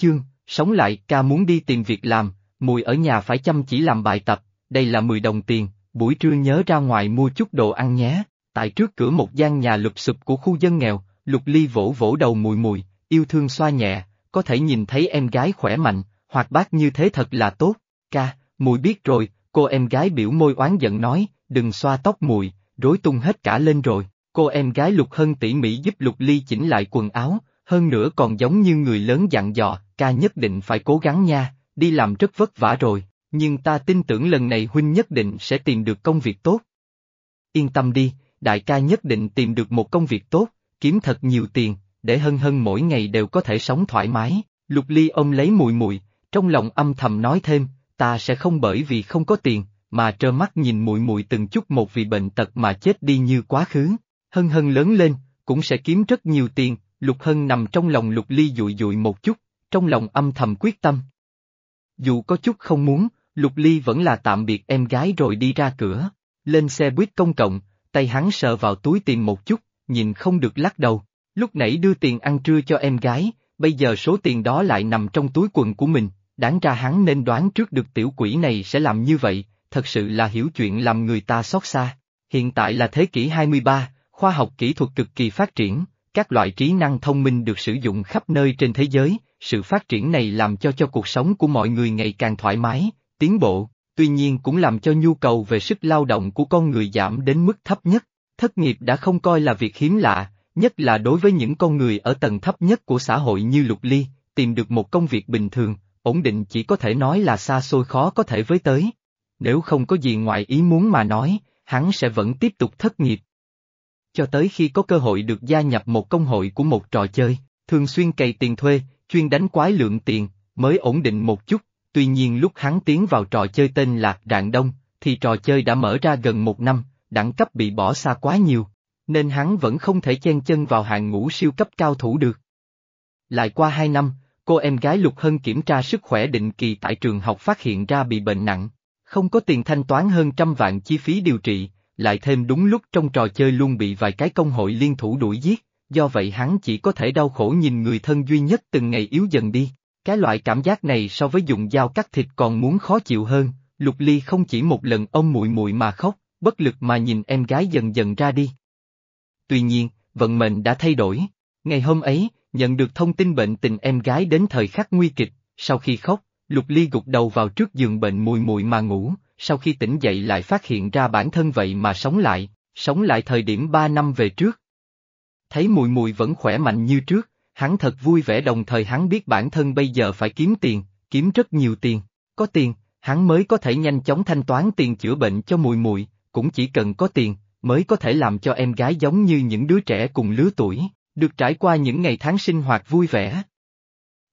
Chương, sống lại, ca muốn đi tìm việc làm, mùi ở nhà phải chăm chỉ làm bài tập, đây là 10 đồng tiền, buổi trưa nhớ ra ngoài mua chút đồ ăn nhé. Tại trước cửa một gian nhà lụp sụp của khu dân nghèo, Lục Ly vỗ vỗ đầu mùi mùi, yêu thương xoa nhẹ, có thể nhìn thấy em gái khỏe mạnh, hoạt bát như thế thật là tốt. Ca, mùi biết rồi, cô em gái biểu môi oán giận nói, đừng xoa tóc mùi, rối tung hết cả lên rồi. Cô em gái Lục Hân tỉ mỉ giúp Lục Ly chỉnh lại quần áo, hơn nữa còn giống như người lớn dặn dò, ca nhất định phải cố gắng nha, đi làm rất vất vả rồi, nhưng ta tin tưởng lần này huynh nhất định sẽ tìm được công việc tốt. Yên tâm đi, đại ca nhất định tìm được một công việc tốt, kiếm thật nhiều tiền, để hân hân mỗi ngày đều có thể sống thoải mái. Lục Ly ôm lấy mùi mùi, trong lòng âm thầm nói thêm, ta sẽ không bởi vì không có tiền, mà trơ mắt nhìn mùi mùi từng chút một vì bệnh tật mà chết đi như quá khứ. Hân hân lớn lên, cũng sẽ kiếm rất nhiều tiền, Lục Hân nằm trong lòng Lục Ly dụi dụi một chút, trong lòng âm thầm quyết tâm. Dù có chút không muốn, Lục Ly vẫn là tạm biệt em gái rồi đi ra cửa, lên xe buýt công cộng, tay hắn sờ vào túi tìm một chút, nhìn không được lắc đầu, lúc nãy đưa tiền ăn trưa cho em gái, bây giờ số tiền đó lại nằm trong túi quần của mình, đáng ra hắn nên đoán trước được tiểu quỷ này sẽ làm như vậy, thật sự là hiểu chuyện làm người ta xót xa. Hiện tại là thế kỷ 23, khoa học kỹ thuật cực kỳ phát triển, các loại trí năng thông minh được sử dụng khắp nơi trên thế giới, sự phát triển này làm cho cho cuộc sống của mọi người ngày càng thoải mái, tiến bộ, tuy nhiên cũng làm cho nhu cầu về sức lao động của con người giảm đến mức thấp nhất. Thất nghiệp đã không coi là việc hiếm lạ, nhất là đối với những con người ở tầng thấp nhất của xã hội như Lục Ly, tìm được một công việc bình thường, ổn định chỉ có thể nói là xa xôi khó có thể với tới. Nếu không có gì ngoài ý muốn mà nói, hắn sẽ vẫn tiếp tục thất nghiệp. Cho tới khi có cơ hội được gia nhập một công hội của một trò chơi, thường xuyên cày tiền thuê, chuyên đánh quái lượng tiền, mới ổn định một chút, tuy nhiên lúc hắn tiến vào trò chơi tên là Rạng Đông, thì trò chơi đã mở ra gần một năm, đẳng cấp bị bỏ xa quá nhiều, nên hắn vẫn không thể chen chân vào hàng ngũ siêu cấp cao thủ được. Lại qua hai năm, cô em gái Lục Hân kiểm tra sức khỏe định kỳ tại trường học phát hiện ra bị bệnh nặng, không có tiền thanh toán hơn trăm vạn chi phí điều trị, lại thêm đúng lúc trong trò chơi luôn bị vài cái công hội liên thủ đuổi giết, do vậy hắn chỉ có thể đau khổ nhìn người thân duy nhất từng ngày yếu dần đi. Cái loại cảm giác này so với dùng dao cắt thịt còn muốn khó chịu hơn, Lục Ly không chỉ một lần ông muội muội mà khóc, bất lực mà nhìn em gái dần dần ra đi. Tuy nhiên, vận mệnh đã thay đổi. Ngày hôm ấy, nhận được thông tin bệnh tình em gái đến thời khắc nguy kịch, sau khi khóc, Lục Ly gục đầu vào trước giường bệnh mùi mùi mà ngủ, sau khi tỉnh dậy lại phát hiện ra bản thân vậy mà sống lại, sống lại thời điểm ba năm về trước. Thấy mùi mùi vẫn khỏe mạnh như trước, hắn thật vui vẻ đồng thời hắn biết bản thân bây giờ phải kiếm tiền, kiếm rất nhiều tiền, có tiền, hắn mới có thể nhanh chóng thanh toán tiền chữa bệnh cho mùi mùi, cũng chỉ cần có tiền, mới có thể làm cho em gái giống như những đứa trẻ cùng lứa tuổi, được trải qua những ngày tháng sinh hoạt vui vẻ.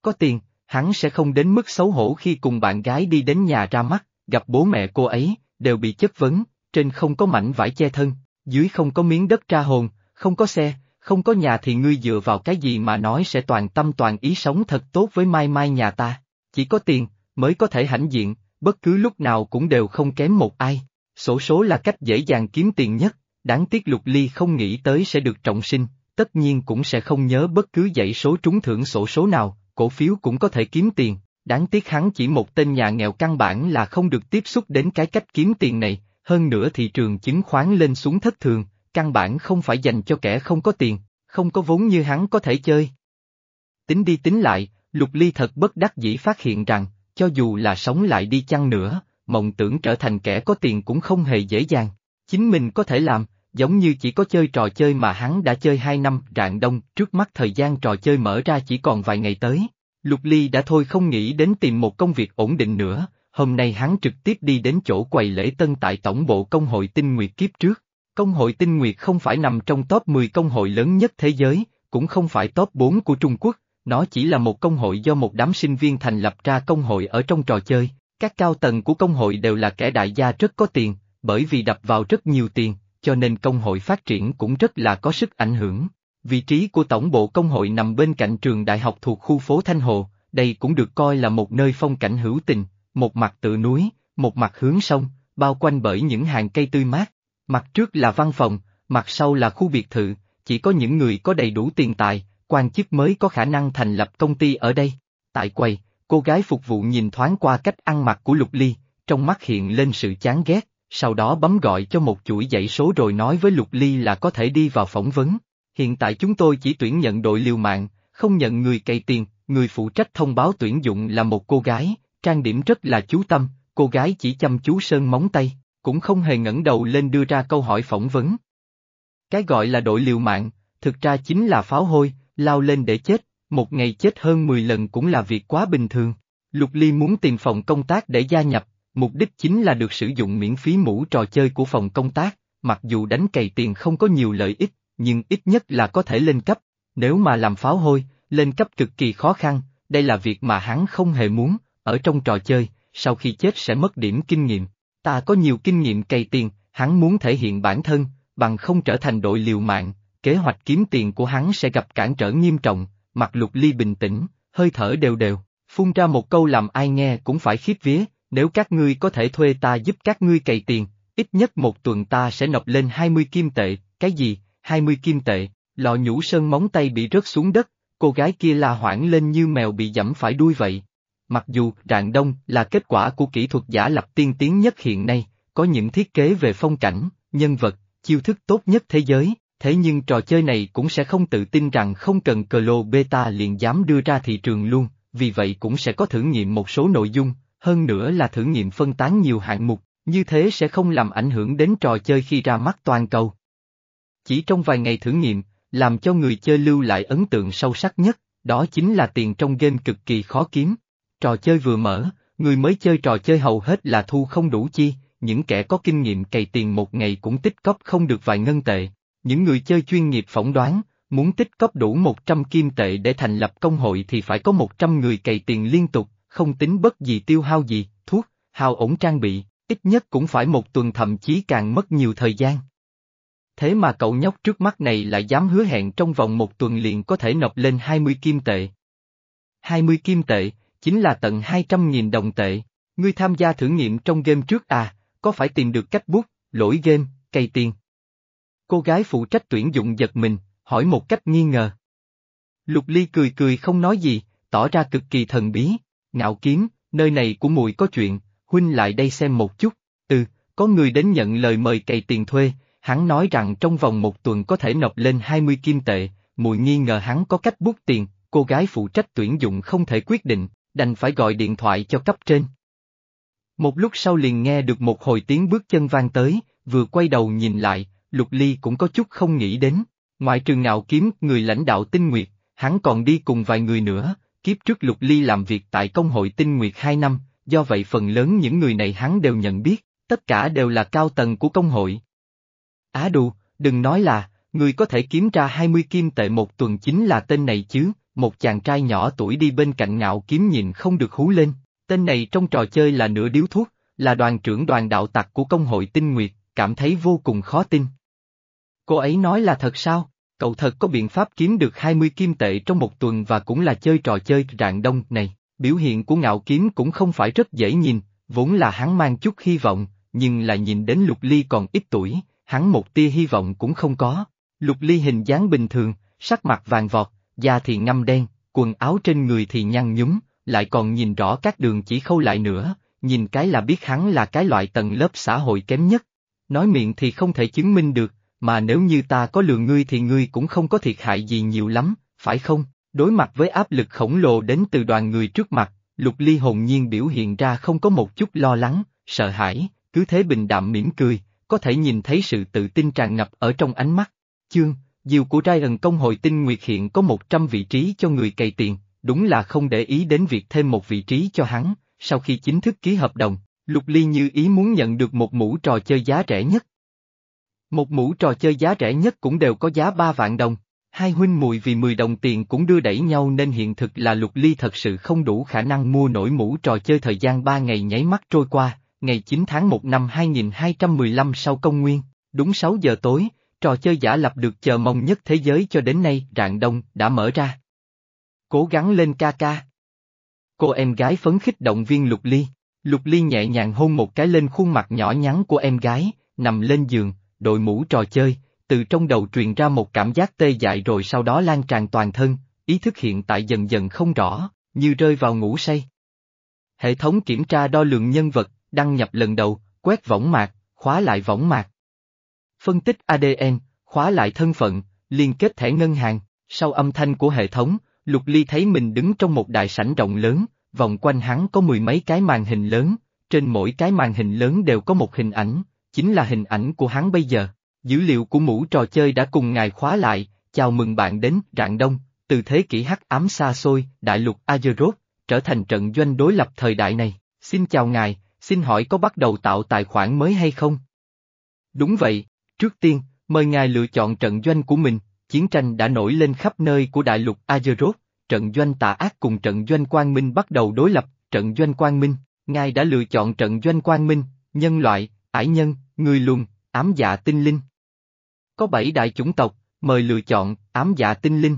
Có tiền, hắn sẽ không đến mức xấu hổ khi cùng bạn gái đi đến nhà ra mắt, gặp bố mẹ cô ấy, đều bị chất vấn, trên không có mảnh vải che thân, dưới không có miếng đất tra hồn, không có xe, không có nhà thì ngươi dựa vào cái gì mà nói sẽ toàn tâm toàn ý sống thật tốt với mai mai nhà ta, chỉ có tiền, mới có thể hãnh diện, bất cứ lúc nào cũng đều không kém một ai. Sổ số là cách dễ dàng kiếm tiền nhất, đáng tiếc Lục Ly không nghĩ tới sẽ được trọng sinh, tất nhiên cũng sẽ không nhớ bất cứ dãy số trúng thưởng sổ số nào, cổ phiếu cũng có thể kiếm tiền, đáng tiếc hắn chỉ một tên nhà nghèo căn bản là không được tiếp xúc đến cái cách kiếm tiền này, hơn nữa thị trường chứng khoán lên xuống thất thường, căn bản không phải dành cho kẻ không có tiền, không có vốn như hắn có thể chơi. Tính đi tính lại, Lục Ly thật bất đắc dĩ phát hiện rằng, cho dù là sống lại đi chăng nữa, mộng tưởng trở thành kẻ có tiền cũng không hề dễ dàng. Chính mình có thể làm, giống như chỉ có chơi trò chơi mà hắn đã chơi hai năm rạng đông, trước mắt thời gian trò chơi mở ra chỉ còn vài ngày tới. Lục Ly đã thôi không nghĩ đến tìm một công việc ổn định nữa, hôm nay hắn trực tiếp đi đến chỗ quầy lễ tân tại tổng bộ công hội tinh nguyệt kiếp trước. Công hội tinh nguyệt không phải nằm trong top 10 công hội lớn nhất thế giới, cũng không phải top 4 của Trung Quốc, nó chỉ là một công hội do một đám sinh viên thành lập ra công hội ở trong trò chơi, các cao tầng của công hội đều là kẻ đại gia rất có tiền, bởi vì đập vào rất nhiều tiền, cho nên công hội phát triển cũng rất là có sức ảnh hưởng. Vị trí của tổng bộ công hội nằm bên cạnh trường đại học thuộc khu phố Thanh Hồ, đây cũng được coi là một nơi phong cảnh hữu tình, một mặt tự núi, một mặt hướng sông, bao quanh bởi những hàng cây tươi mát. Mặt trước là văn phòng, mặt sau là khu biệt thự, chỉ có những người có đầy đủ tiền tài, quan chức mới có khả năng thành lập công ty ở đây. Tại quầy, cô gái phục vụ nhìn thoáng qua cách ăn mặc của Lục Ly, trong mắt hiện lên sự chán ghét, sau đó bấm gọi cho một chuỗi dãy số rồi nói với Lục Ly là có thể đi vào phỏng vấn. Hiện tại chúng tôi chỉ tuyển nhận đội liều mạng, không nhận người cày tiền, người phụ trách thông báo tuyển dụng là một cô gái, trang điểm rất là chú tâm, cô gái chỉ chăm chú sơn móng tay, cũng không hề ngẩng đầu lên đưa ra câu hỏi phỏng vấn. Cái gọi là đội liều mạng, thực ra chính là pháo hôi, lao lên để chết, một ngày chết hơn 10 lần cũng là việc quá bình thường. Lục Ly muốn tìm phòng công tác để gia nhập, mục đích chính là được sử dụng miễn phí mũ trò chơi của phòng công tác, mặc dù đánh cày tiền không có nhiều lợi ích, nhưng ít nhất là có thể lên cấp. Nếu mà làm pháo hôi, lên cấp cực kỳ khó khăn, đây là việc mà hắn không hề muốn, ở trong trò chơi, sau khi chết sẽ mất điểm kinh nghiệm. Ta có nhiều kinh nghiệm cày tiền, hắn muốn thể hiện bản thân, bằng không trở thành đội liều mạng, kế hoạch kiếm tiền của hắn sẽ gặp cản trở nghiêm trọng, mặt lục ly bình tĩnh, hơi thở đều đều, phun ra một câu làm ai nghe cũng phải khiếp vía, nếu các ngươi có thể thuê ta giúp các ngươi cày tiền, ít nhất một tuần ta sẽ nộp lên 20 kim tệ, cái gì, 20 kim tệ, lọ nhũ sơn móng tay bị rớt xuống đất, cô gái kia la hoảng lên như mèo bị dẫm phải đuôi vậy. Mặc dù rạng đông là kết quả của kỹ thuật giả lập tiên tiến nhất hiện nay, có những thiết kế về phong cảnh, nhân vật, chiêu thức tốt nhất thế giới, thế nhưng trò chơi này cũng sẽ không tự tin rằng không cần cờ lô beta liền dám đưa ra thị trường luôn, vì vậy cũng sẽ có thử nghiệm một số nội dung, hơn nữa là thử nghiệm phân tán nhiều hạng mục, như thế sẽ không làm ảnh hưởng đến trò chơi khi ra mắt toàn cầu. Chỉ trong vài ngày thử nghiệm, làm cho người chơi lưu lại ấn tượng sâu sắc nhất, đó chính là tiền trong game cực kỳ khó kiếm. Trò chơi vừa mở, người mới chơi trò chơi hầu hết là thu không đủ chi, những kẻ có kinh nghiệm cày tiền một ngày cũng tích cóp không được vài ngân tệ. Những người chơi chuyên nghiệp phỏng đoán, muốn tích cóp đủ 100 kim tệ để thành lập công hội thì phải có 100 người cày tiền liên tục, không tính bất gì tiêu hao gì, thuốc, hao ổn trang bị, ít nhất cũng phải một tuần thậm chí càng mất nhiều thời gian. Thế mà cậu nhóc trước mắt này lại dám hứa hẹn trong vòng một tuần liền có thể nộp lên 20 kim tệ. 20 kim tệ, chính là tận 200.000 đồng tệ. Ngươi tham gia thử nghiệm trong game trước à, có phải tìm được cách bút, lỗi game, cây tiền. Cô gái phụ trách tuyển dụng giật mình, hỏi một cách nghi ngờ. Lục Ly cười cười không nói gì, tỏ ra cực kỳ thần bí. Ngạo kiếm, nơi này của mùi có chuyện, huynh lại đây xem một chút. Ừ, có người đến nhận lời mời cày tiền thuê, hắn nói rằng trong vòng một tuần có thể nộp lên 20 kim tệ, mùi nghi ngờ hắn có cách bút tiền, cô gái phụ trách tuyển dụng không thể quyết định, đành phải gọi điện thoại cho cấp trên. Một lúc sau liền nghe được một hồi tiếng bước chân vang tới, vừa quay đầu nhìn lại, Lục Ly cũng có chút không nghĩ đến, ngoại Trường ngạo kiếm người lãnh đạo tinh nguyệt, hắn còn đi cùng vài người nữa, kiếp trước Lục Ly làm việc tại công hội tinh nguyệt 2 năm, do vậy phần lớn những người này hắn đều nhận biết, tất cả đều là cao tầng của công hội. Á đù, đừng nói là, người có thể kiếm ra 20 kim tệ một tuần chính là tên này chứ, một chàng trai nhỏ tuổi đi bên cạnh ngạo kiếm nhìn không được hú lên, tên này trong trò chơi là nửa điếu thuốc, là đoàn trưởng đoàn đạo tặc của công hội tinh nguyệt, cảm thấy vô cùng khó tin. Cô ấy nói là thật sao? Cậu thật có biện pháp kiếm được 20 kim tệ trong một tuần và cũng là chơi trò chơi rạng đông này, biểu hiện của ngạo kiếm cũng không phải rất dễ nhìn, vốn là hắn mang chút hy vọng, nhưng là nhìn đến lục ly còn ít tuổi, hắn một tia hy vọng cũng không có. Lục ly hình dáng bình thường, sắc mặt vàng vọt, da thì ngâm đen, quần áo trên người thì nhăn nhúm, lại còn nhìn rõ các đường chỉ khâu lại nữa, nhìn cái là biết hắn là cái loại tầng lớp xã hội kém nhất. Nói miệng thì không thể chứng minh được, mà nếu như ta có lừa ngươi thì ngươi cũng không có thiệt hại gì nhiều lắm, phải không? Đối mặt với áp lực khổng lồ đến từ đoàn người trước mặt, Lục Ly hồn nhiên biểu hiện ra không có một chút lo lắng, sợ hãi, cứ thế bình đạm mỉm cười, có thể nhìn thấy sự tự tin tràn ngập ở trong ánh mắt. Chương, diều của Ryan công hội tinh nguyệt hiện có 100 vị trí cho người cày tiền, đúng là không để ý đến việc thêm một vị trí cho hắn, sau khi chính thức ký hợp đồng, Lục Ly như ý muốn nhận được một mũ trò chơi giá rẻ nhất. Một mũ trò chơi giá rẻ nhất cũng đều có giá 3 vạn đồng, hai huynh mùi vì 10 đồng tiền cũng đưa đẩy nhau nên hiện thực là Lục Ly thật sự không đủ khả năng mua nổi mũ trò chơi thời gian 3 ngày nháy mắt trôi qua, ngày 9 tháng 1 năm 2215 sau công nguyên, đúng 6 giờ tối, trò chơi giả lập được chờ mong nhất thế giới cho đến nay rạng đông đã mở ra. Cố gắng lên ca ca. Cô em gái phấn khích động viên Lục Ly, Lục Ly nhẹ nhàng hôn một cái lên khuôn mặt nhỏ nhắn của em gái, nằm lên giường, đội mũ trò chơi, từ trong đầu truyền ra một cảm giác tê dại rồi sau đó lan tràn toàn thân, ý thức hiện tại dần dần không rõ, như rơi vào ngủ say. Hệ thống kiểm tra đo lường nhân vật, đăng nhập lần đầu, quét võng mạc, khóa lại võng mạc. Phân tích ADN, khóa lại thân phận, liên kết thẻ ngân hàng, sau âm thanh của hệ thống, Lục Ly thấy mình đứng trong một đại sảnh rộng lớn, vòng quanh hắn có mười mấy cái màn hình lớn, trên mỗi cái màn hình lớn đều có một hình ảnh, chính là hình ảnh của hắn bây giờ. Dữ liệu của mũ trò chơi đã cùng ngài khóa lại, chào mừng bạn đến Rạng Đông, từ thế kỷ hắc ám xa xôi, đại lục Azeroth, trở thành trận doanh đối lập thời đại này. Xin chào ngài, xin hỏi có bắt đầu tạo tài khoản mới hay không? Đúng vậy, trước tiên, mời ngài lựa chọn trận doanh của mình, chiến tranh đã nổi lên khắp nơi của đại lục Azeroth, trận doanh tà ác cùng trận doanh quang minh bắt đầu đối lập, trận doanh quang minh, ngài đã lựa chọn trận doanh quang minh, nhân loại, ải nhân, người lùn, ám dạ tinh linh. Có bảy đại chủng tộc, mời lựa chọn, ám dạ tinh linh.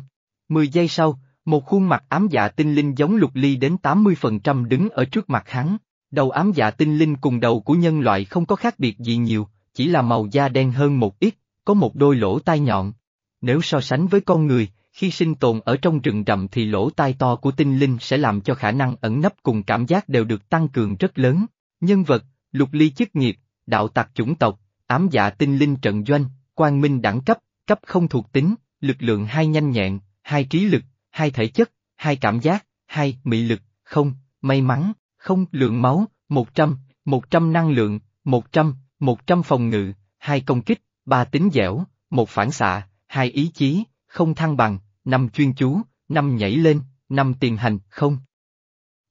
Mười giây sau, một khuôn mặt ám dạ tinh linh giống lục ly đến 80% đứng ở trước mặt hắn. Đầu ám dạ tinh linh cùng đầu của nhân loại không có khác biệt gì nhiều, chỉ là màu da đen hơn một ít, có một đôi lỗ tai nhọn. Nếu so sánh với con người, khi sinh tồn ở trong rừng rậm thì lỗ tai to của tinh linh sẽ làm cho khả năng ẩn nấp cùng cảm giác đều được tăng cường rất lớn. Nhân vật, lục ly chức nghiệp, đạo tặc chủng tộc, ám dạ tinh linh trận doanh, quang minh đẳng cấp, cấp không thuộc tính, lực lượng hai nhanh nhẹn, hai trí lực, hai thể chất, hai cảm giác, hai mị lực, không, may mắn, không lượng máu, 100, 100 năng lượng, 100, 100 phòng ngự, hai công kích, ba tính dẻo, một phản xạ, hai ý chí, không thăng bằng, năm chuyên chú, năm nhảy lên, năm tiền hành, không.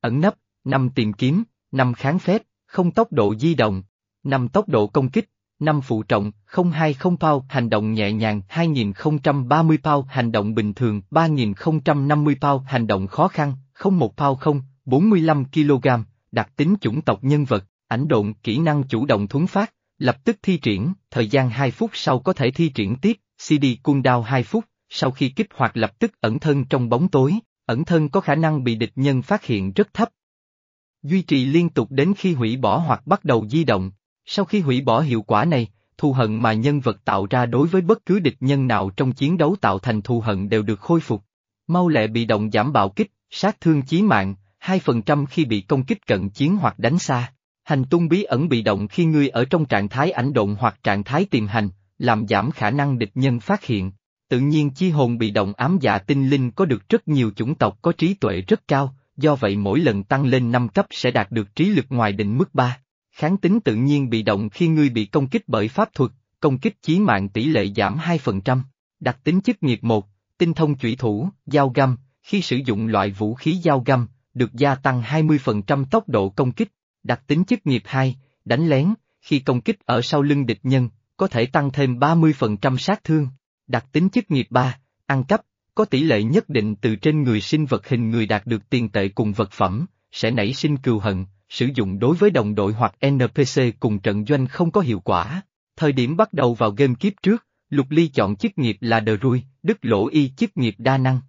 Ẩn nấp, năm tìm kiếm, năm kháng phép, không tốc độ di động, năm tốc độ công kích, năm phụ trọng, 020 pao hành động nhẹ nhàng 2030 pao hành động bình thường 3050 pao hành động khó khăn, 01 pao không, 45 kg, đặc tính chủng tộc nhân vật, ảnh độn kỹ năng chủ động thuấn phát, lập tức thi triển, thời gian 2 phút sau có thể thi triển tiếp, CD cooldown 2 phút, sau khi kích hoạt lập tức ẩn thân trong bóng tối, ẩn thân có khả năng bị địch nhân phát hiện rất thấp. Duy trì liên tục đến khi hủy bỏ hoặc bắt đầu di động, sau khi hủy bỏ hiệu quả này, thù hận mà nhân vật tạo ra đối với bất cứ địch nhân nào trong chiến đấu tạo thành thù hận đều được khôi phục. Mau lẹ bị động giảm bạo kích, sát thương chí mạng, 2% khi bị công kích cận chiến hoặc đánh xa. Hành tung bí ẩn bị động khi ngươi ở trong trạng thái ảnh động hoặc trạng thái tìm hành, làm giảm khả năng địch nhân phát hiện. Tự nhiên chi hồn bị động ám dạ tinh linh có được rất nhiều chủng tộc có trí tuệ rất cao, do vậy mỗi lần tăng lên 5 cấp sẽ đạt được trí lực ngoài định mức 3. Kháng tính tự nhiên bị động khi ngươi bị công kích bởi pháp thuật, công kích chí mạng tỷ lệ giảm 2%. Đặc tính chức nghiệp 1, tinh thông chủy thủ, dao găm, khi sử dụng loại vũ khí dao găm, được gia tăng 20% tốc độ công kích. Đặc tính chức nghiệp 2, đánh lén, khi công kích ở sau lưng địch nhân, có thể tăng thêm 30% sát thương. Đặc tính chức nghiệp 3, ăn cắp, có tỷ lệ nhất định từ trên người sinh vật hình người đạt được tiền tệ cùng vật phẩm, sẽ nảy sinh cừu hận, sử dụng đối với đồng đội hoặc NPC cùng trận doanh không có hiệu quả. Thời điểm bắt đầu vào game kiếp trước, Lục Ly chọn chức nghiệp là The rui, đức lỗ y chức nghiệp đa năng.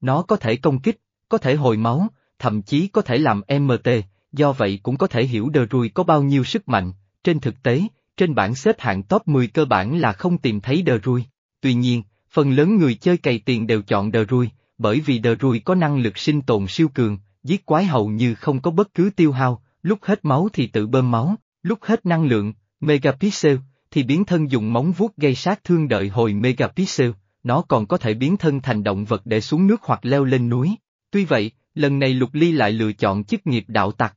Nó có thể công kích, có thể hồi máu, thậm chí có thể làm MT, do vậy cũng có thể hiểu đờ rui có bao nhiêu sức mạnh. Trên thực tế, trên bảng xếp hạng top 10 cơ bản là không tìm thấy đờ rui. Tuy nhiên, phần lớn người chơi cày tiền đều chọn đờ rui, bởi vì đờ rui có năng lực sinh tồn siêu cường, giết quái hầu như không có bất cứ tiêu hao, lúc hết máu thì tự bơm máu, lúc hết năng lượng, megapixel, thì biến thân dùng móng vuốt gây sát thương đợi hồi megapixel, nó còn có thể biến thân thành động vật để xuống nước hoặc leo lên núi. Tuy vậy, lần này Lục Ly lại lựa chọn chức nghiệp đạo tặc.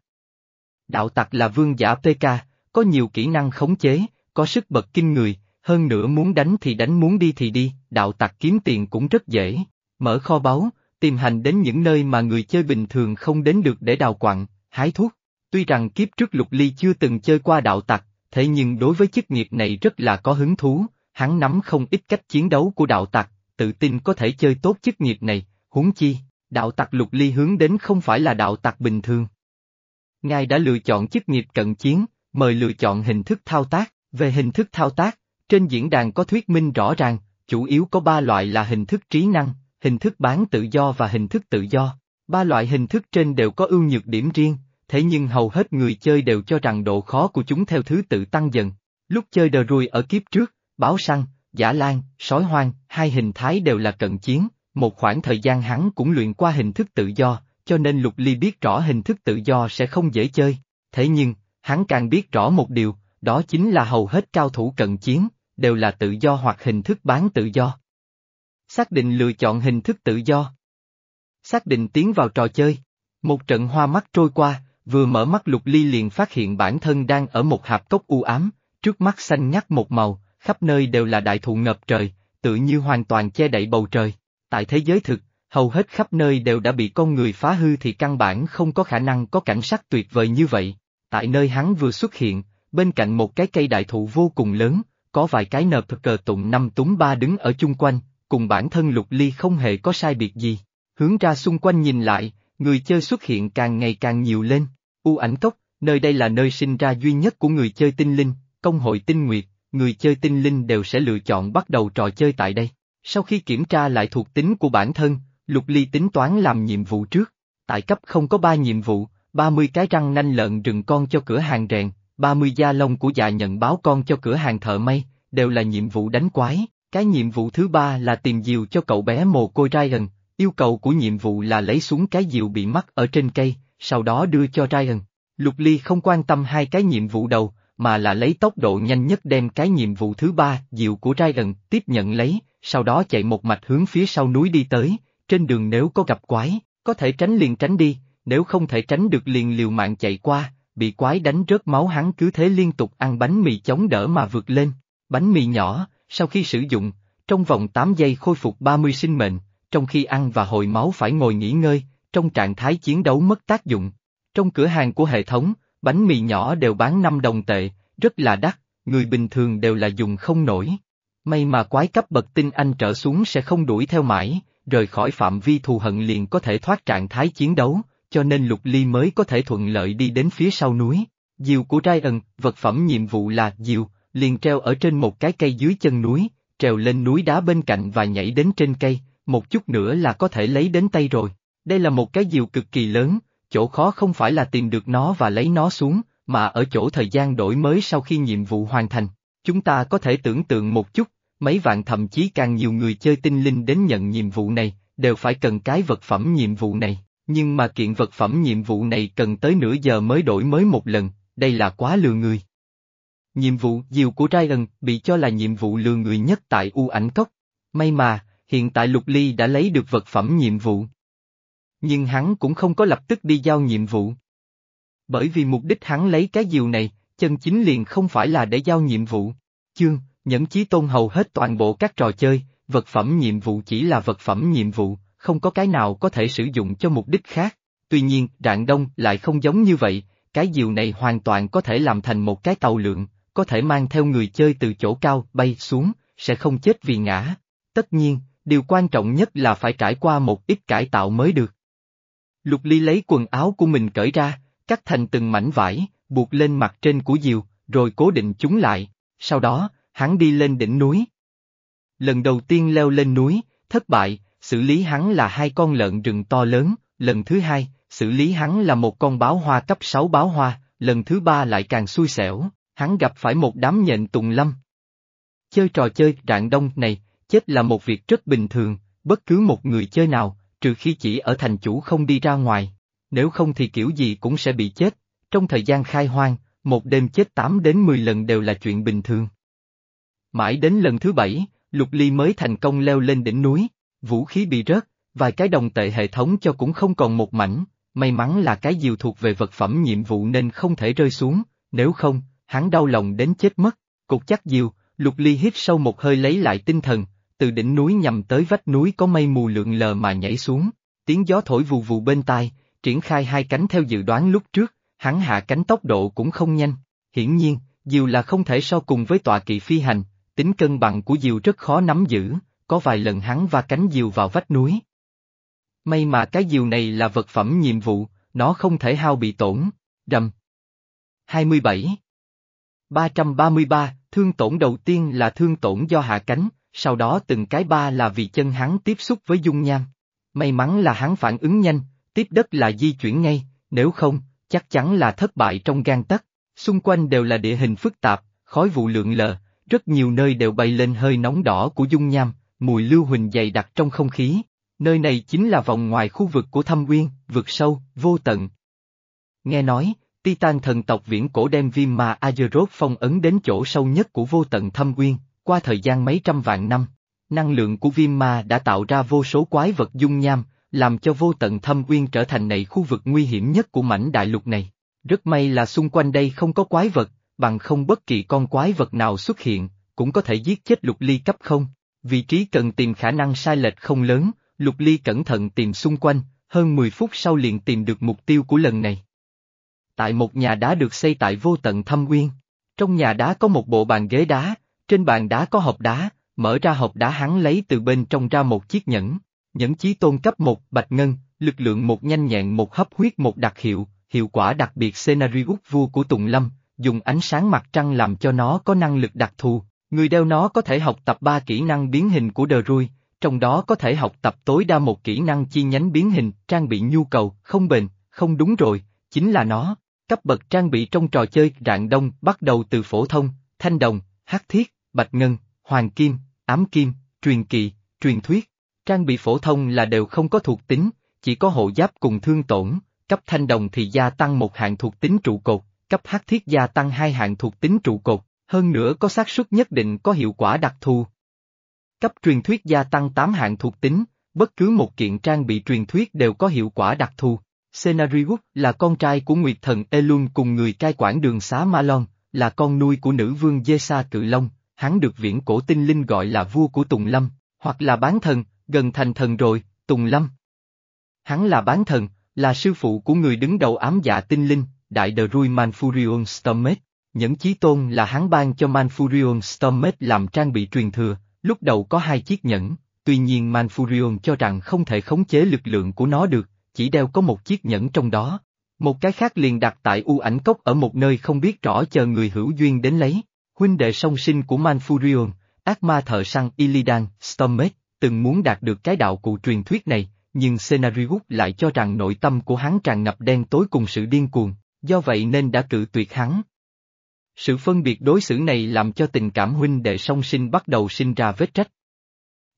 Đạo tặc là vương giả PK, có nhiều kỹ năng khống chế, có sức bật kinh người, hơn nữa muốn đánh thì đánh muốn đi thì đi, đạo tặc kiếm tiền cũng rất dễ. Mở kho báu, tìm hành đến những nơi mà người chơi bình thường không đến được để đào quặng, hái thuốc. Tuy rằng kiếp trước Lục Ly chưa từng chơi qua đạo tặc, thế nhưng đối với chức nghiệp này rất là có hứng thú, hắn nắm không ít cách chiến đấu của đạo tặc, tự tin có thể chơi tốt chức nghiệp này, huống chi, đạo tặc Lục Ly hướng đến không phải là đạo tặc bình thường. Ngài đã lựa chọn chức nghiệp cận chiến, mời lựa chọn hình thức thao tác, về hình thức thao tác, trên diễn đàn có thuyết minh rõ ràng, chủ yếu có ba loại là hình thức trí năng, hình thức bán tự do và hình thức tự do. Ba loại hình thức trên đều có ưu nhược điểm riêng, thế nhưng hầu hết người chơi đều cho rằng độ khó của chúng theo thứ tự tăng dần. Lúc chơi đờ rùi ở kiếp trước, báo săn, giả lan, sói hoang, hai hình thái đều là cận chiến, một khoảng thời gian hắn cũng luyện qua hình thức tự do, cho nên Lục Ly biết rõ hình thức tự do sẽ không dễ chơi. Thế nhưng, hắn càng biết rõ một điều, đó chính là hầu hết cao thủ cận chiến, đều là tự do hoặc hình thức bán tự do. Xác định lựa chọn hình thức tự do. Xác định tiến vào trò chơi. Một trận hoa mắt trôi qua, vừa mở mắt Lục Ly liền phát hiện bản thân đang ở một hạp cốc u ám, trước mắt xanh ngắt một màu, khắp nơi đều là đại thụ ngập trời, tự như hoàn toàn che đậy bầu trời. Tại thế giới thực, hầu hết khắp nơi đều đã bị con người phá hư thì căn bản không có khả năng có cảnh sắc tuyệt vời như vậy. Tại nơi hắn vừa xuất hiện, bên cạnh một cái cây đại thụ vô cùng lớn, có vài cái nợp cờ tụng năm túng ba đứng ở chung quanh, cùng bản thân lục ly không hề có sai biệt gì. Hướng ra xung quanh nhìn lại, người chơi xuất hiện càng ngày càng nhiều lên. U ảnh cốc, nơi đây là nơi sinh ra duy nhất của người chơi tinh linh, công hội tinh nguyệt, người chơi tinh linh đều sẽ lựa chọn bắt đầu trò chơi tại đây. Sau khi kiểm tra lại thuộc tính của bản thân, Lục Ly tính toán làm nhiệm vụ trước. Tại cấp không có 3 nhiệm vụ, 30 cái răng nanh lợn rừng con cho cửa hàng rèn, 30 da lông của dạ nhận báo con cho cửa hàng thợ may, đều là nhiệm vụ đánh quái. Cái nhiệm vụ thứ ba là tìm diều cho cậu bé mồ côi Ryan, yêu cầu của nhiệm vụ là lấy xuống cái diều bị mắc ở trên cây, sau đó đưa cho Ryan. Lục Ly không quan tâm hai cái nhiệm vụ đầu, mà là lấy tốc độ nhanh nhất đem cái nhiệm vụ thứ ba, diều của Ryan, tiếp nhận lấy, sau đó chạy một mạch hướng phía sau núi đi tới, trên đường nếu có gặp quái, có thể tránh liền tránh đi, nếu không thể tránh được liền liều mạng chạy qua, bị quái đánh rớt máu hắn cứ thế liên tục ăn bánh mì chống đỡ mà vượt lên. Bánh mì nhỏ, sau khi sử dụng, trong vòng 8 giây khôi phục 30 sinh mệnh, trong khi ăn và hồi máu phải ngồi nghỉ ngơi, trong trạng thái chiến đấu mất tác dụng. Trong cửa hàng của hệ thống, bánh mì nhỏ đều bán 5 đồng tệ, rất là đắt, người bình thường đều là dùng không nổi. May mà quái cấp bậc tinh anh trở xuống sẽ không đuổi theo mãi, rời khỏi phạm vi thù hận liền có thể thoát trạng thái chiến đấu, cho nên Lục Ly mới có thể thuận lợi đi đến phía sau núi. Diều của Ryan, vật phẩm nhiệm vụ là diều, liền treo ở trên một cái cây dưới chân núi, trèo lên núi đá bên cạnh và nhảy đến trên cây, một chút nữa là có thể lấy đến tay rồi. Đây là một cái diều cực kỳ lớn, chỗ khó không phải là tìm được nó và lấy nó xuống, mà ở chỗ thời gian đổi mới sau khi nhiệm vụ hoàn thành. Chúng ta có thể tưởng tượng một chút, mấy vạn thậm chí càng nhiều người chơi tinh linh đến nhận nhiệm vụ này, đều phải cần cái vật phẩm nhiệm vụ này, nhưng mà kiện vật phẩm nhiệm vụ này cần tới nửa giờ mới đổi mới một lần, đây là quá lừa người. Nhiệm vụ diều của Ryan bị cho là nhiệm vụ lừa người nhất tại U ảnh cốc. May mà, hiện tại Lục Ly đã lấy được vật phẩm nhiệm vụ. Nhưng hắn cũng không có lập tức đi giao nhiệm vụ. Bởi vì mục đích hắn lấy cái diều này, chân chính liền không phải là để giao nhiệm vụ. Chương, nhẫn chí tôn hầu hết toàn bộ các trò chơi, vật phẩm nhiệm vụ chỉ là vật phẩm nhiệm vụ, không có cái nào có thể sử dụng cho mục đích khác. Tuy nhiên, rạng đông lại không giống như vậy, cái diều này hoàn toàn có thể làm thành một cái tàu lượng, có thể mang theo người chơi từ chỗ cao bay xuống, sẽ không chết vì ngã. Tất nhiên, điều quan trọng nhất là phải trải qua một ít cải tạo mới được. Lục Ly lấy quần áo của mình cởi ra, cắt thành từng mảnh vải, buộc lên mặt trên của diều, rồi cố định chúng lại, sau đó, hắn đi lên đỉnh núi. Lần đầu tiên leo lên núi, thất bại, xử lý hắn là hai con lợn rừng to lớn, lần thứ hai, xử lý hắn là một con báo hoa cấp 6 báo hoa, lần thứ ba lại càng xui xẻo, hắn gặp phải một đám nhện tùng lâm. Chơi trò chơi rạng đông này, chết là một việc rất bình thường, bất cứ một người chơi nào, trừ khi chỉ ở thành chủ không đi ra ngoài, nếu không thì kiểu gì cũng sẽ bị chết, trong thời gian khai hoang, một đêm chết 8 đến 10 lần đều là chuyện bình thường. Mãi đến lần thứ bảy, Lục Ly mới thành công leo lên đỉnh núi, vũ khí bị rớt, vài cái đồng tệ hệ thống cho cũng không còn một mảnh, may mắn là cái diều thuộc về vật phẩm nhiệm vụ nên không thể rơi xuống, nếu không, hắn đau lòng đến chết mất, cục chắc diều, Lục Ly hít sâu một hơi lấy lại tinh thần, từ đỉnh núi nhằm tới vách núi có mây mù lượn lờ mà nhảy xuống, tiếng gió thổi vù vù bên tai, triển khai hai cánh theo dự đoán lúc trước, hắn hạ cánh tốc độ cũng không nhanh, hiển nhiên, diều là không thể so cùng với tọa kỵ phi hành, tính cân bằng của diều rất khó nắm giữ, có vài lần hắn va cánh diều vào vách núi. May mà cái diều này là vật phẩm nhiệm vụ, nó không thể hao bị tổn, rầm. 27 333, thương tổn đầu tiên là thương tổn do hạ cánh, sau đó từng cái ba là vì chân hắn tiếp xúc với dung nham. May mắn là hắn phản ứng nhanh, tiếp đất là di chuyển ngay, nếu không, chắc chắn là thất bại trong gan tấc. Xung quanh đều là địa hình phức tạp, khói vụ lượng lờ, rất nhiều nơi đều bay lên hơi nóng đỏ của dung nham, mùi lưu huỳnh dày đặc trong không khí. Nơi này chính là vòng ngoài khu vực của thâm uyên, vực sâu, vô tận. Nghe nói, Titan thần tộc viễn cổ đem viêm ma Azeroth phong ấn đến chỗ sâu nhất của vô tận thâm uyên, qua thời gian mấy trăm vạn năm. Năng lượng của viêm ma đã tạo ra vô số quái vật dung nham, làm cho vô tận thâm uyên trở thành này khu vực nguy hiểm nhất của mảnh đại lục này. Rất may là xung quanh đây không có quái vật, bằng không bất kỳ con quái vật nào xuất hiện, cũng có thể giết chết lục ly cấp không. Vị trí cần tìm khả năng sai lệch không lớn, lục ly cẩn thận tìm xung quanh, hơn 10 phút sau liền tìm được mục tiêu của lần này. Tại một nhà đá được xây tại vô tận thâm uyên, trong nhà đá có một bộ bàn ghế đá, trên bàn đá có hộp đá, mở ra hộp đá hắn lấy từ bên trong ra một chiếc nhẫn, nhẫn chí tôn cấp một bạch ngân, lực lượng một nhanh nhẹn một hấp huyết một đặc hiệu, hiệu quả đặc biệt Scenarius vua của Tùng Lâm, dùng ánh sáng mặt trăng làm cho nó có năng lực đặc thù, người đeo nó có thể học tập ba kỹ năng biến hình của đờ rui, trong đó có thể học tập tối đa một kỹ năng chi nhánh biến hình, trang bị nhu cầu, không bền, không đúng rồi, chính là nó. Cấp bậc trang bị trong trò chơi rạng đông bắt đầu từ phổ thông, thanh đồng, hắc thiết, bạch ngân, hoàng kim, ám kim, truyền kỳ, truyền thuyết. Trang bị phổ thông là đều không có thuộc tính, chỉ có hộ giáp cùng thương tổn, cấp thanh đồng thì gia tăng một hạng thuộc tính trụ cột, cấp hắc thiết gia tăng hai hạng thuộc tính trụ cột, hơn nữa có xác suất nhất định có hiệu quả đặc thù. Cấp truyền thuyết gia tăng 8 hạng thuộc tính, bất cứ một kiện trang bị truyền thuyết đều có hiệu quả đặc thù. Senarius là con trai của Nguyệt thần Elun cùng người cai quản đường xá Malon, là con nuôi của nữ vương Jesa Cự Long, hắn được viễn cổ tinh linh gọi là vua của Tùng Lâm, hoặc là bán thần, gần thành thần rồi, Tùng Lâm. Hắn là bán thần, là sư phụ của người đứng đầu ám dạ tinh linh, đại The Rui Manfurion Stormet. Nhẫn chí tôn là hắn ban cho Manfurion Stormet làm trang bị truyền thừa, lúc đầu có hai chiếc nhẫn, tuy nhiên Manfurion cho rằng không thể khống chế lực lượng của nó được, chỉ đeo có một chiếc nhẫn trong đó. Một cái khác liền đặt tại u ảnh cốc ở một nơi không biết rõ chờ người hữu duyên đến lấy. Huynh đệ song sinh của Manfurion, ác ma thợ săn Illidan, Stormet, từng muốn đạt được cái đạo cụ truyền thuyết này, nhưng Senarius lại cho rằng nội tâm của hắn tràn ngập đen tối cùng sự điên cuồng, do vậy nên đã cự tuyệt hắn. Sự phân biệt đối xử này làm cho tình cảm huynh đệ song sinh bắt đầu sinh ra vết trách.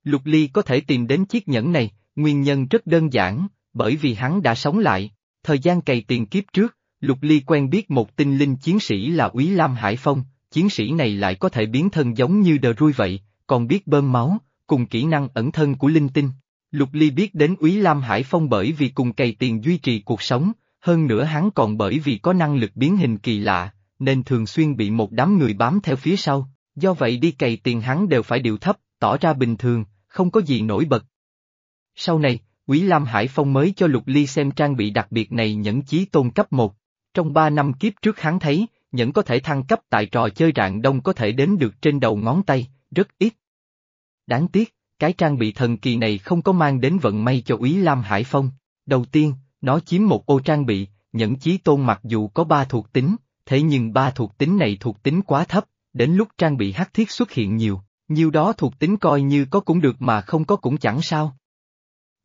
Lục Ly có thể tìm đến chiếc nhẫn này, nguyên nhân rất đơn giản, bởi vì hắn đã sống lại. Thời gian cày tiền kiếp trước, Lục Ly quen biết một tinh linh chiến sĩ là Úy Lam Hải Phong, chiến sĩ này lại có thể biến thân giống như đờ rui vậy, còn biết bơm máu, cùng kỹ năng ẩn thân của linh tinh. Lục Ly biết đến Úy Lam Hải Phong bởi vì cùng cày tiền duy trì cuộc sống, hơn nữa hắn còn bởi vì có năng lực biến hình kỳ lạ, nên thường xuyên bị một đám người bám theo phía sau, do vậy đi cày tiền hắn đều phải điều thấp, tỏ ra bình thường, không có gì nổi bật. Sau này, Quý Lam Hải Phong mới cho Lục Ly xem trang bị đặc biệt này nhẫn chí tôn cấp 1. Trong 3 năm kiếp trước hắn thấy, nhẫn có thể thăng cấp tại trò chơi rạng đông có thể đến được trên đầu ngón tay, rất ít. Đáng tiếc, cái trang bị thần kỳ này không có mang đến vận may cho Úy Lam Hải Phong. Đầu tiên, nó chiếm một ô trang bị, nhẫn chí tôn mặc dù có ba thuộc tính, thế nhưng ba thuộc tính này thuộc tính quá thấp, đến lúc trang bị hắc thiết xuất hiện nhiều, nhiều đó thuộc tính coi như có cũng được mà không có cũng chẳng sao.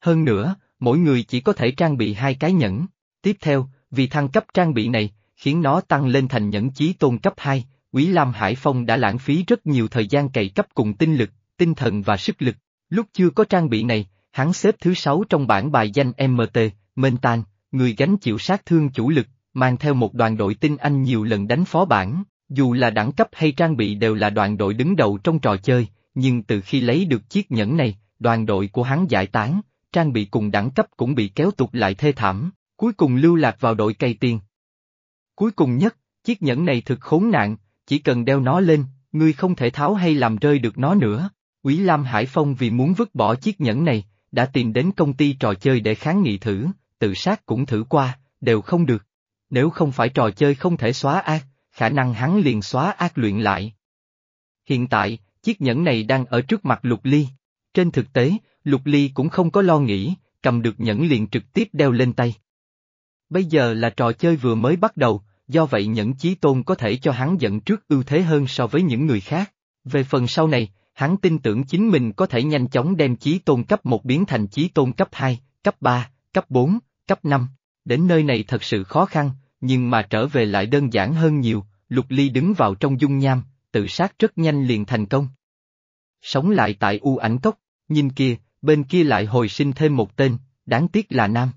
Hơn nữa, mỗi người chỉ có thể trang bị hai cái nhẫn. Tiếp theo, vì thăng cấp trang bị này, khiến nó tăng lên thành nhẫn chí tôn cấp 2, Quý Lam Hải Phong đã lãng phí rất nhiều thời gian cày cấp cùng tinh lực, tinh thần và sức lực. Lúc chưa có trang bị này, hắn xếp thứ 6 trong bảng bài danh MT, Mentan, người gánh chịu sát thương chủ lực, mang theo một đoàn đội tinh anh nhiều lần đánh phó bản, dù là đẳng cấp hay trang bị đều là đoàn đội đứng đầu trong trò chơi, nhưng từ khi lấy được chiếc nhẫn này, đoàn đội của hắn giải tán, trang bị cùng đẳng cấp cũng bị kéo tục lại thê thảm, cuối cùng lưu lạc vào đội cây tiền. Cuối cùng nhất, chiếc nhẫn này thực khốn nạn, chỉ cần đeo nó lên, ngươi không thể tháo hay làm rơi được nó nữa. Quý Lam Hải Phong vì muốn vứt bỏ chiếc nhẫn này, đã tìm đến công ty trò chơi để kháng nghị thử, tự sát cũng thử qua, đều không được. Nếu không phải trò chơi không thể xóa ác, khả năng hắn liền xóa ác luyện lại. Hiện tại, chiếc nhẫn này đang ở trước mặt Lục Ly. Trên thực tế, Lục Ly cũng không có lo nghĩ, cầm được nhẫn liền trực tiếp đeo lên tay. Bây giờ là trò chơi vừa mới bắt đầu, do vậy nhẫn chí tôn có thể cho hắn dẫn trước ưu thế hơn so với những người khác. Về phần sau này, hắn tin tưởng chính mình có thể nhanh chóng đem chí tôn cấp 1 biến thành chí tôn cấp 2, cấp 3, cấp 4, cấp 5. Đến nơi này thật sự khó khăn, nhưng mà trở về lại đơn giản hơn nhiều, Lục Ly đứng vào trong dung nham, tự sát rất nhanh liền thành công. Sống lại tại u ảnh cốc, nhìn kia, bên kia lại hồi sinh thêm một tên, đáng tiếc là nam.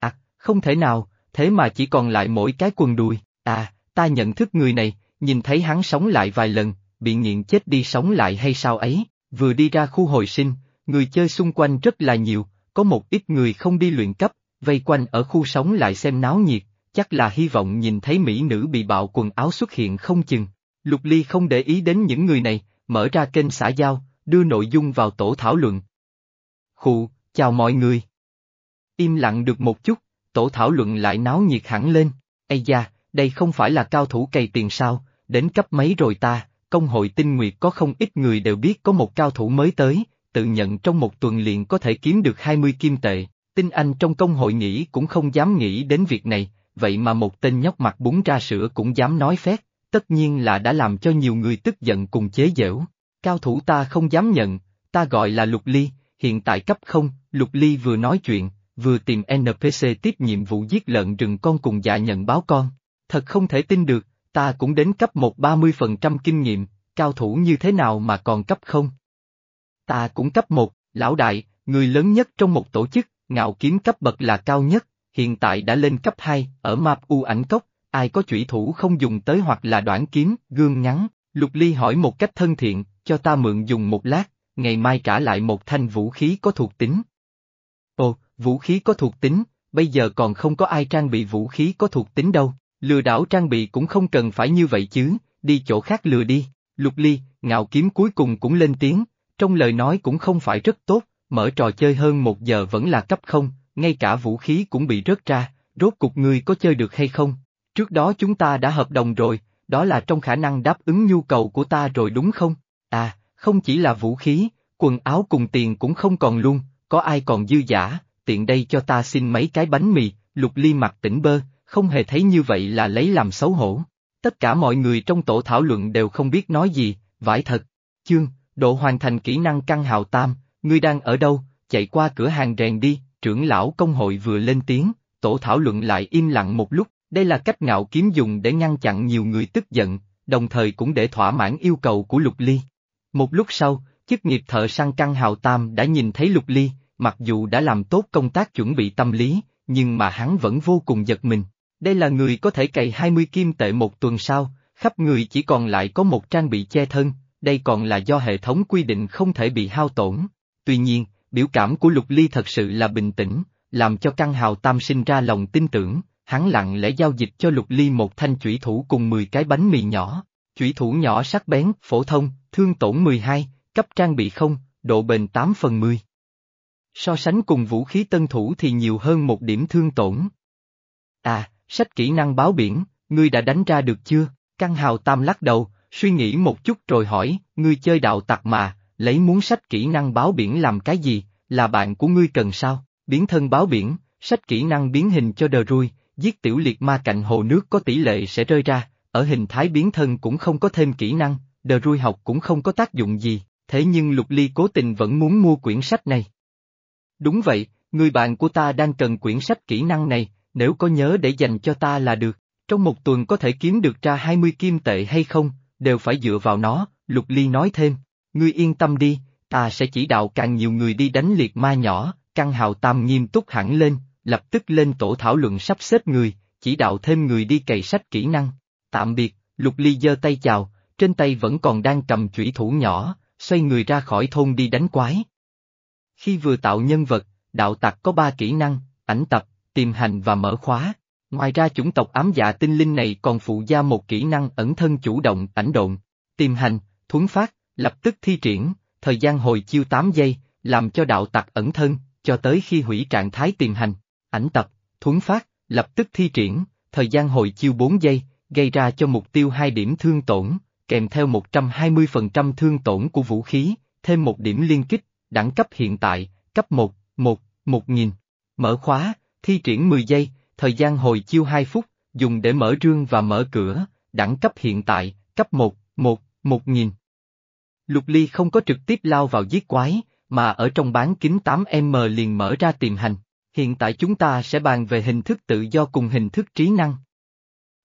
À, không thể nào, thế mà chỉ còn lại mỗi cái quần đùi, à, ta nhận thức người này, nhìn thấy hắn sống lại vài lần, bị nghiện chết đi sống lại hay sao ấy, vừa đi ra khu hồi sinh, người chơi xung quanh rất là nhiều, có một ít người không đi luyện cấp, vây quanh ở khu sống lại xem náo nhiệt, chắc là hy vọng nhìn thấy mỹ nữ bị bạo quần áo xuất hiện không chừng. Lục Ly không để ý đến những người này, mở ra kênh xã giao, đưa nội dung vào tổ thảo luận. Khụ, chào mọi người. Im lặng được một chút, tổ thảo luận lại náo nhiệt hẳn lên. Ây da, đây không phải là cao thủ cày tiền sao, đến cấp mấy rồi ta, công hội tinh nguyệt có không ít người đều biết có một cao thủ mới tới, tự nhận trong một tuần liền có thể kiếm được 20 kim tệ, tinh anh trong công hội nghĩ cũng không dám nghĩ đến việc này, vậy mà một tên nhóc mặt bún ra sữa cũng dám nói phét, tất nhiên là đã làm cho nhiều người tức giận cùng chế giễu. Cao thủ ta không dám nhận, ta gọi là Lục Ly, hiện tại cấp không, Lục Ly vừa nói chuyện, vừa tìm NPC tiếp nhiệm vụ giết lợn rừng con cùng dạ nhận báo con. Thật không thể tin được, ta cũng đến cấp một 30% kinh nghiệm, cao thủ như thế nào mà còn cấp không? Ta cũng cấp một, lão đại, người lớn nhất trong một tổ chức, ngạo kiếm cấp bậc là cao nhất, hiện tại đã lên cấp 2, ở map u ảnh cốc, ai có chủy thủ không dùng tới hoặc là đoạn kiếm, gương ngắn, Lục Ly hỏi một cách thân thiện, cho ta mượn dùng một lát, ngày mai trả lại một thanh vũ khí có thuộc tính. Ồ, vũ khí có thuộc tính, bây giờ còn không có ai trang bị vũ khí có thuộc tính đâu, lừa đảo trang bị cũng không cần phải như vậy chứ, đi chỗ khác lừa đi, Lục Ly, ngạo kiếm cuối cùng cũng lên tiếng, trong lời nói cũng không phải rất tốt, mở trò chơi hơn một giờ vẫn là cấp không, ngay cả vũ khí cũng bị rớt ra, rốt cục ngươi có chơi được hay không? Trước đó chúng ta đã hợp đồng rồi, đó là trong khả năng đáp ứng nhu cầu của ta rồi đúng không? À, không chỉ là vũ khí, quần áo cùng tiền cũng không còn luôn, có ai còn dư giả, tiện đây cho ta xin mấy cái bánh mì, lục ly mặt tỉnh bơ, không hề thấy như vậy là lấy làm xấu hổ. Tất cả mọi người trong tổ thảo luận đều không biết nói gì, vải thật. Chương, độ hoàn thành kỹ năng căn hào tam, ngươi đang ở đâu, chạy qua cửa hàng rèn đi, trưởng lão công hội vừa lên tiếng, tổ thảo luận lại im lặng một lúc, đây là cách ngạo kiếm dùng để ngăn chặn nhiều người tức giận, đồng thời cũng để thỏa mãn yêu cầu của Lục Ly. Một lúc sau, chức nghiệp thợ săn căn hào tam đã nhìn thấy Lục Ly, mặc dù đã làm tốt công tác chuẩn bị tâm lý, nhưng mà hắn vẫn vô cùng giật mình. Đây là người có thể cày 20 kim tệ một tuần sau, khắp người chỉ còn lại có một trang bị che thân, đây còn là do hệ thống quy định không thể bị hao tổn. Tuy nhiên, biểu cảm của Lục Ly thật sự là bình tĩnh, làm cho căn hào tam sinh ra lòng tin tưởng, hắn lặng lẽ giao dịch cho Lục Ly một thanh chủy thủ cùng 10 cái bánh mì nhỏ. Chủy thủ nhỏ sắc bén, phổ thông, thương tổn 12, cấp trang bị không, độ bền 8 phần 10. So sánh cùng vũ khí tân thủ thì nhiều hơn một điểm thương tổn. À, sách kỹ năng báo biển, ngươi đã đánh ra được chưa? Căn hào tam lắc đầu, suy nghĩ một chút rồi hỏi, ngươi chơi đạo tặc mà, lấy muốn sách kỹ năng báo biển làm cái gì, là bạn của ngươi cần sao? Biến thân báo biển, sách kỹ năng biến hình cho đờ rui, giết tiểu liệt ma cạnh hồ nước có tỷ lệ sẽ rơi ra, ở hình thái biến thân cũng không có thêm kỹ năng, đờ rui học cũng không có tác dụng gì, thế nhưng Lục Ly cố tình vẫn muốn mua quyển sách này. Đúng vậy, người bạn của ta đang cần quyển sách kỹ năng này, nếu có nhớ để dành cho ta là được, trong một tuần có thể kiếm được ra 20 kim tệ hay không, đều phải dựa vào nó, Lục Ly nói thêm, ngươi yên tâm đi, ta sẽ chỉ đạo càng nhiều người đi đánh liệt ma nhỏ, căn hào tam nghiêm túc hẳn lên, lập tức lên tổ thảo luận sắp xếp người, chỉ đạo thêm người đi cày sách kỹ năng. Tạm biệt, Lục Ly giơ tay chào, trên tay vẫn còn đang cầm chủy thủ nhỏ, xoay người ra khỏi thôn đi đánh quái. Khi vừa tạo nhân vật, đạo tặc có ba kỹ năng, ảnh tập, tìm hành và mở khóa. Ngoài ra chủng tộc ám dạ tinh linh này còn phụ gia một kỹ năng ẩn thân chủ động ảnh độn, tìm hành, thuấn phát, lập tức thi triển, thời gian hồi chiêu 8 giây, làm cho đạo tặc ẩn thân, cho tới khi hủy trạng thái tiềm hành, ảnh tập, thuấn phát, lập tức thi triển, thời gian hồi chiêu 4 giây, gây ra cho mục tiêu 2 điểm thương tổn, kèm theo 120% thương tổn của vũ khí, thêm một điểm liên kích, đẳng cấp hiện tại, cấp 1, 1, 1000. Mở khóa, thi triển 10 giây, thời gian hồi chiêu 2 phút, dùng để mở rương và mở cửa, đẳng cấp hiện tại, cấp 1, 1, 1000. Lục Ly không có trực tiếp lao vào giết quái, mà ở trong bán kính 8M liền mở ra tìm hành. Hiện tại chúng ta sẽ bàn về hình thức tự do cùng hình thức trí năng.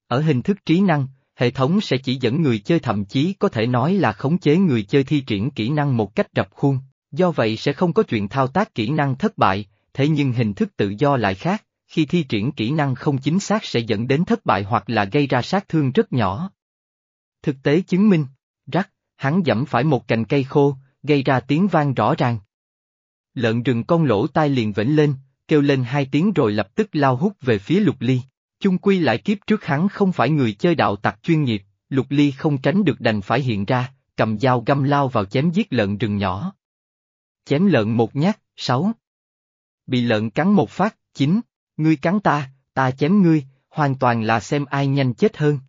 Ở hình thức trí năng, hệ thống sẽ chỉ dẫn người chơi thậm chí có thể nói là khống chế người chơi thi triển kỹ năng một cách rập khuôn, Do vậy sẽ không có chuyện thao tác kỹ năng thất bại, thế nhưng hình thức tự do lại khác, khi thi triển kỹ năng không chính xác sẽ dẫn đến thất bại hoặc là gây ra sát thương rất nhỏ. Thực tế chứng minh, hắn dẫm phải một cành cây khô, gây ra tiếng vang rõ ràng. Lợn rừng con lỗ tai liền vĩnh lên, kêu lên hai tiếng rồi lập tức lao hút về phía lục ly. Chung quy lại kiếp trước hắn không phải người chơi đạo tặc chuyên nghiệp, lục ly không tránh được đành phải hiện ra, cầm dao găm lao vào chém giết lợn rừng nhỏ. Chém lợn một nhát, sáu. Bị lợn cắn một phát, chín. Ngươi cắn ta, ta chém ngươi, hoàn toàn là xem ai nhanh chết hơn.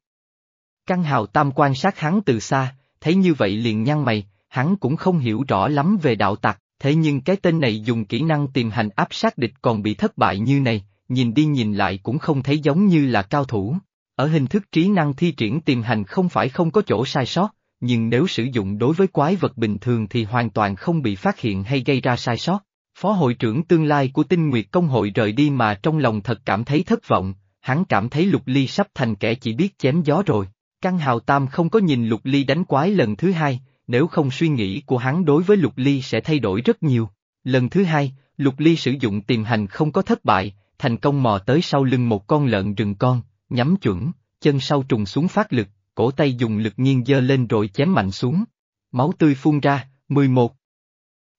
Căn hào tam quan sát hắn từ xa, thấy như vậy liền nhăn mày, hắn cũng không hiểu rõ lắm về đạo tặc, thế nhưng cái tên này dùng kỹ năng tìm hành áp sát địch còn bị thất bại như này, nhìn đi nhìn lại cũng không thấy giống như là cao thủ. Ở hình thức trí năng thi triển tìm hành không phải không có chỗ sai sót, nhưng nếu sử dụng đối với quái vật bình thường thì hoàn toàn không bị phát hiện hay gây ra sai sót. Phó hội trưởng tương lai của tinh nguyệt công hội rời đi mà trong lòng thật cảm thấy thất vọng, hắn cảm thấy lục ly sắp thành kẻ chỉ biết chém gió rồi. Căn hào tam không có nhìn lục ly đánh quái lần thứ hai, nếu không suy nghĩ của hắn đối với lục ly sẽ thay đổi rất nhiều. Lần thứ hai, lục ly sử dụng tìm hành không có thất bại, thành công mò tới sau lưng một con lợn rừng con, nhắm chuẩn, chân sau trùng xuống phát lực, cổ tay dùng lực nghiêng dơ lên rồi chém mạnh xuống. Máu tươi phun ra, 11.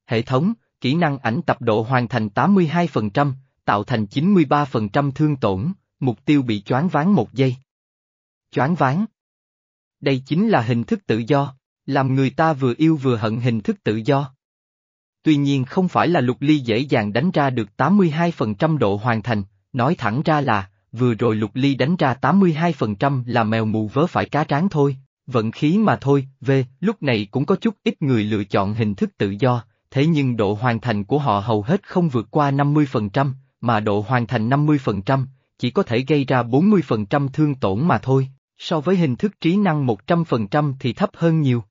Hệ thống, kỹ năng ảnh tập độ hoàn thành 82%, tạo thành 93% thương tổn, mục tiêu bị choáng ván một giây. Choáng ván. Đây chính là hình thức tự do, làm người ta vừa yêu vừa hận hình thức tự do. Tuy nhiên không phải là lục ly dễ dàng đánh ra được 82% độ hoàn thành, nói thẳng ra là, vừa rồi lục ly đánh ra 82% là mèo mù vớ phải cá tráng thôi, vận khí mà thôi, về, lúc này cũng có chút ít người lựa chọn hình thức tự do, thế nhưng độ hoàn thành của họ hầu hết không vượt qua 50%, mà độ hoàn thành 50%, chỉ có thể gây ra 40% thương tổn mà thôi, so với hình thức trí năng 100% thì thấp hơn nhiều.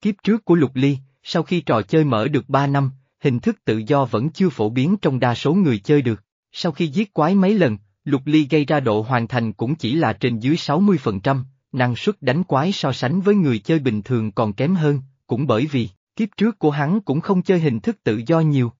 Kiếp trước của Lục Ly, sau khi trò chơi mở được 3 năm, hình thức tự do vẫn chưa phổ biến trong đa số người chơi được. Sau khi giết quái mấy lần, Lục Ly gây ra độ hoàn thành cũng chỉ là trên dưới 60%, năng suất đánh quái so sánh với người chơi bình thường còn kém hơn, cũng bởi vì, kiếp trước của hắn cũng không chơi hình thức tự do nhiều.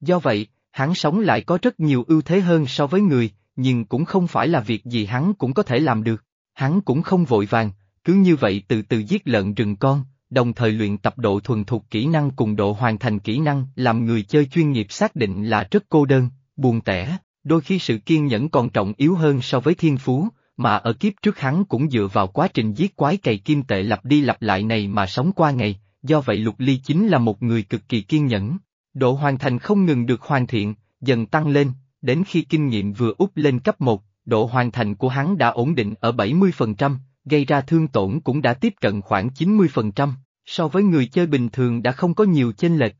Do vậy, hắn sống lại có rất nhiều ưu thế hơn so với người, nhưng cũng không phải là việc gì hắn cũng có thể làm được. Hắn cũng không vội vàng, cứ như vậy từ từ giết lợn rừng con, đồng thời luyện tập độ thuần thục kỹ năng cùng độ hoàn thành kỹ năng làm người chơi chuyên nghiệp xác định là rất cô đơn, buồn tẻ, đôi khi sự kiên nhẫn còn trọng yếu hơn so với thiên phú, mà ở kiếp trước hắn cũng dựa vào quá trình giết quái cày kim tệ lặp đi lặp lại này mà sống qua ngày, do vậy Lục Ly chính là một người cực kỳ kiên nhẫn. Độ hoàn thành không ngừng được hoàn thiện, dần tăng lên, đến khi kinh nghiệm vừa úp lên cấp 1, độ hoàn thành của hắn đã ổn định ở 70%, gây ra thương tổn cũng đã tiếp cận khoảng 90%, so với người chơi bình thường đã không có nhiều chênh lệch.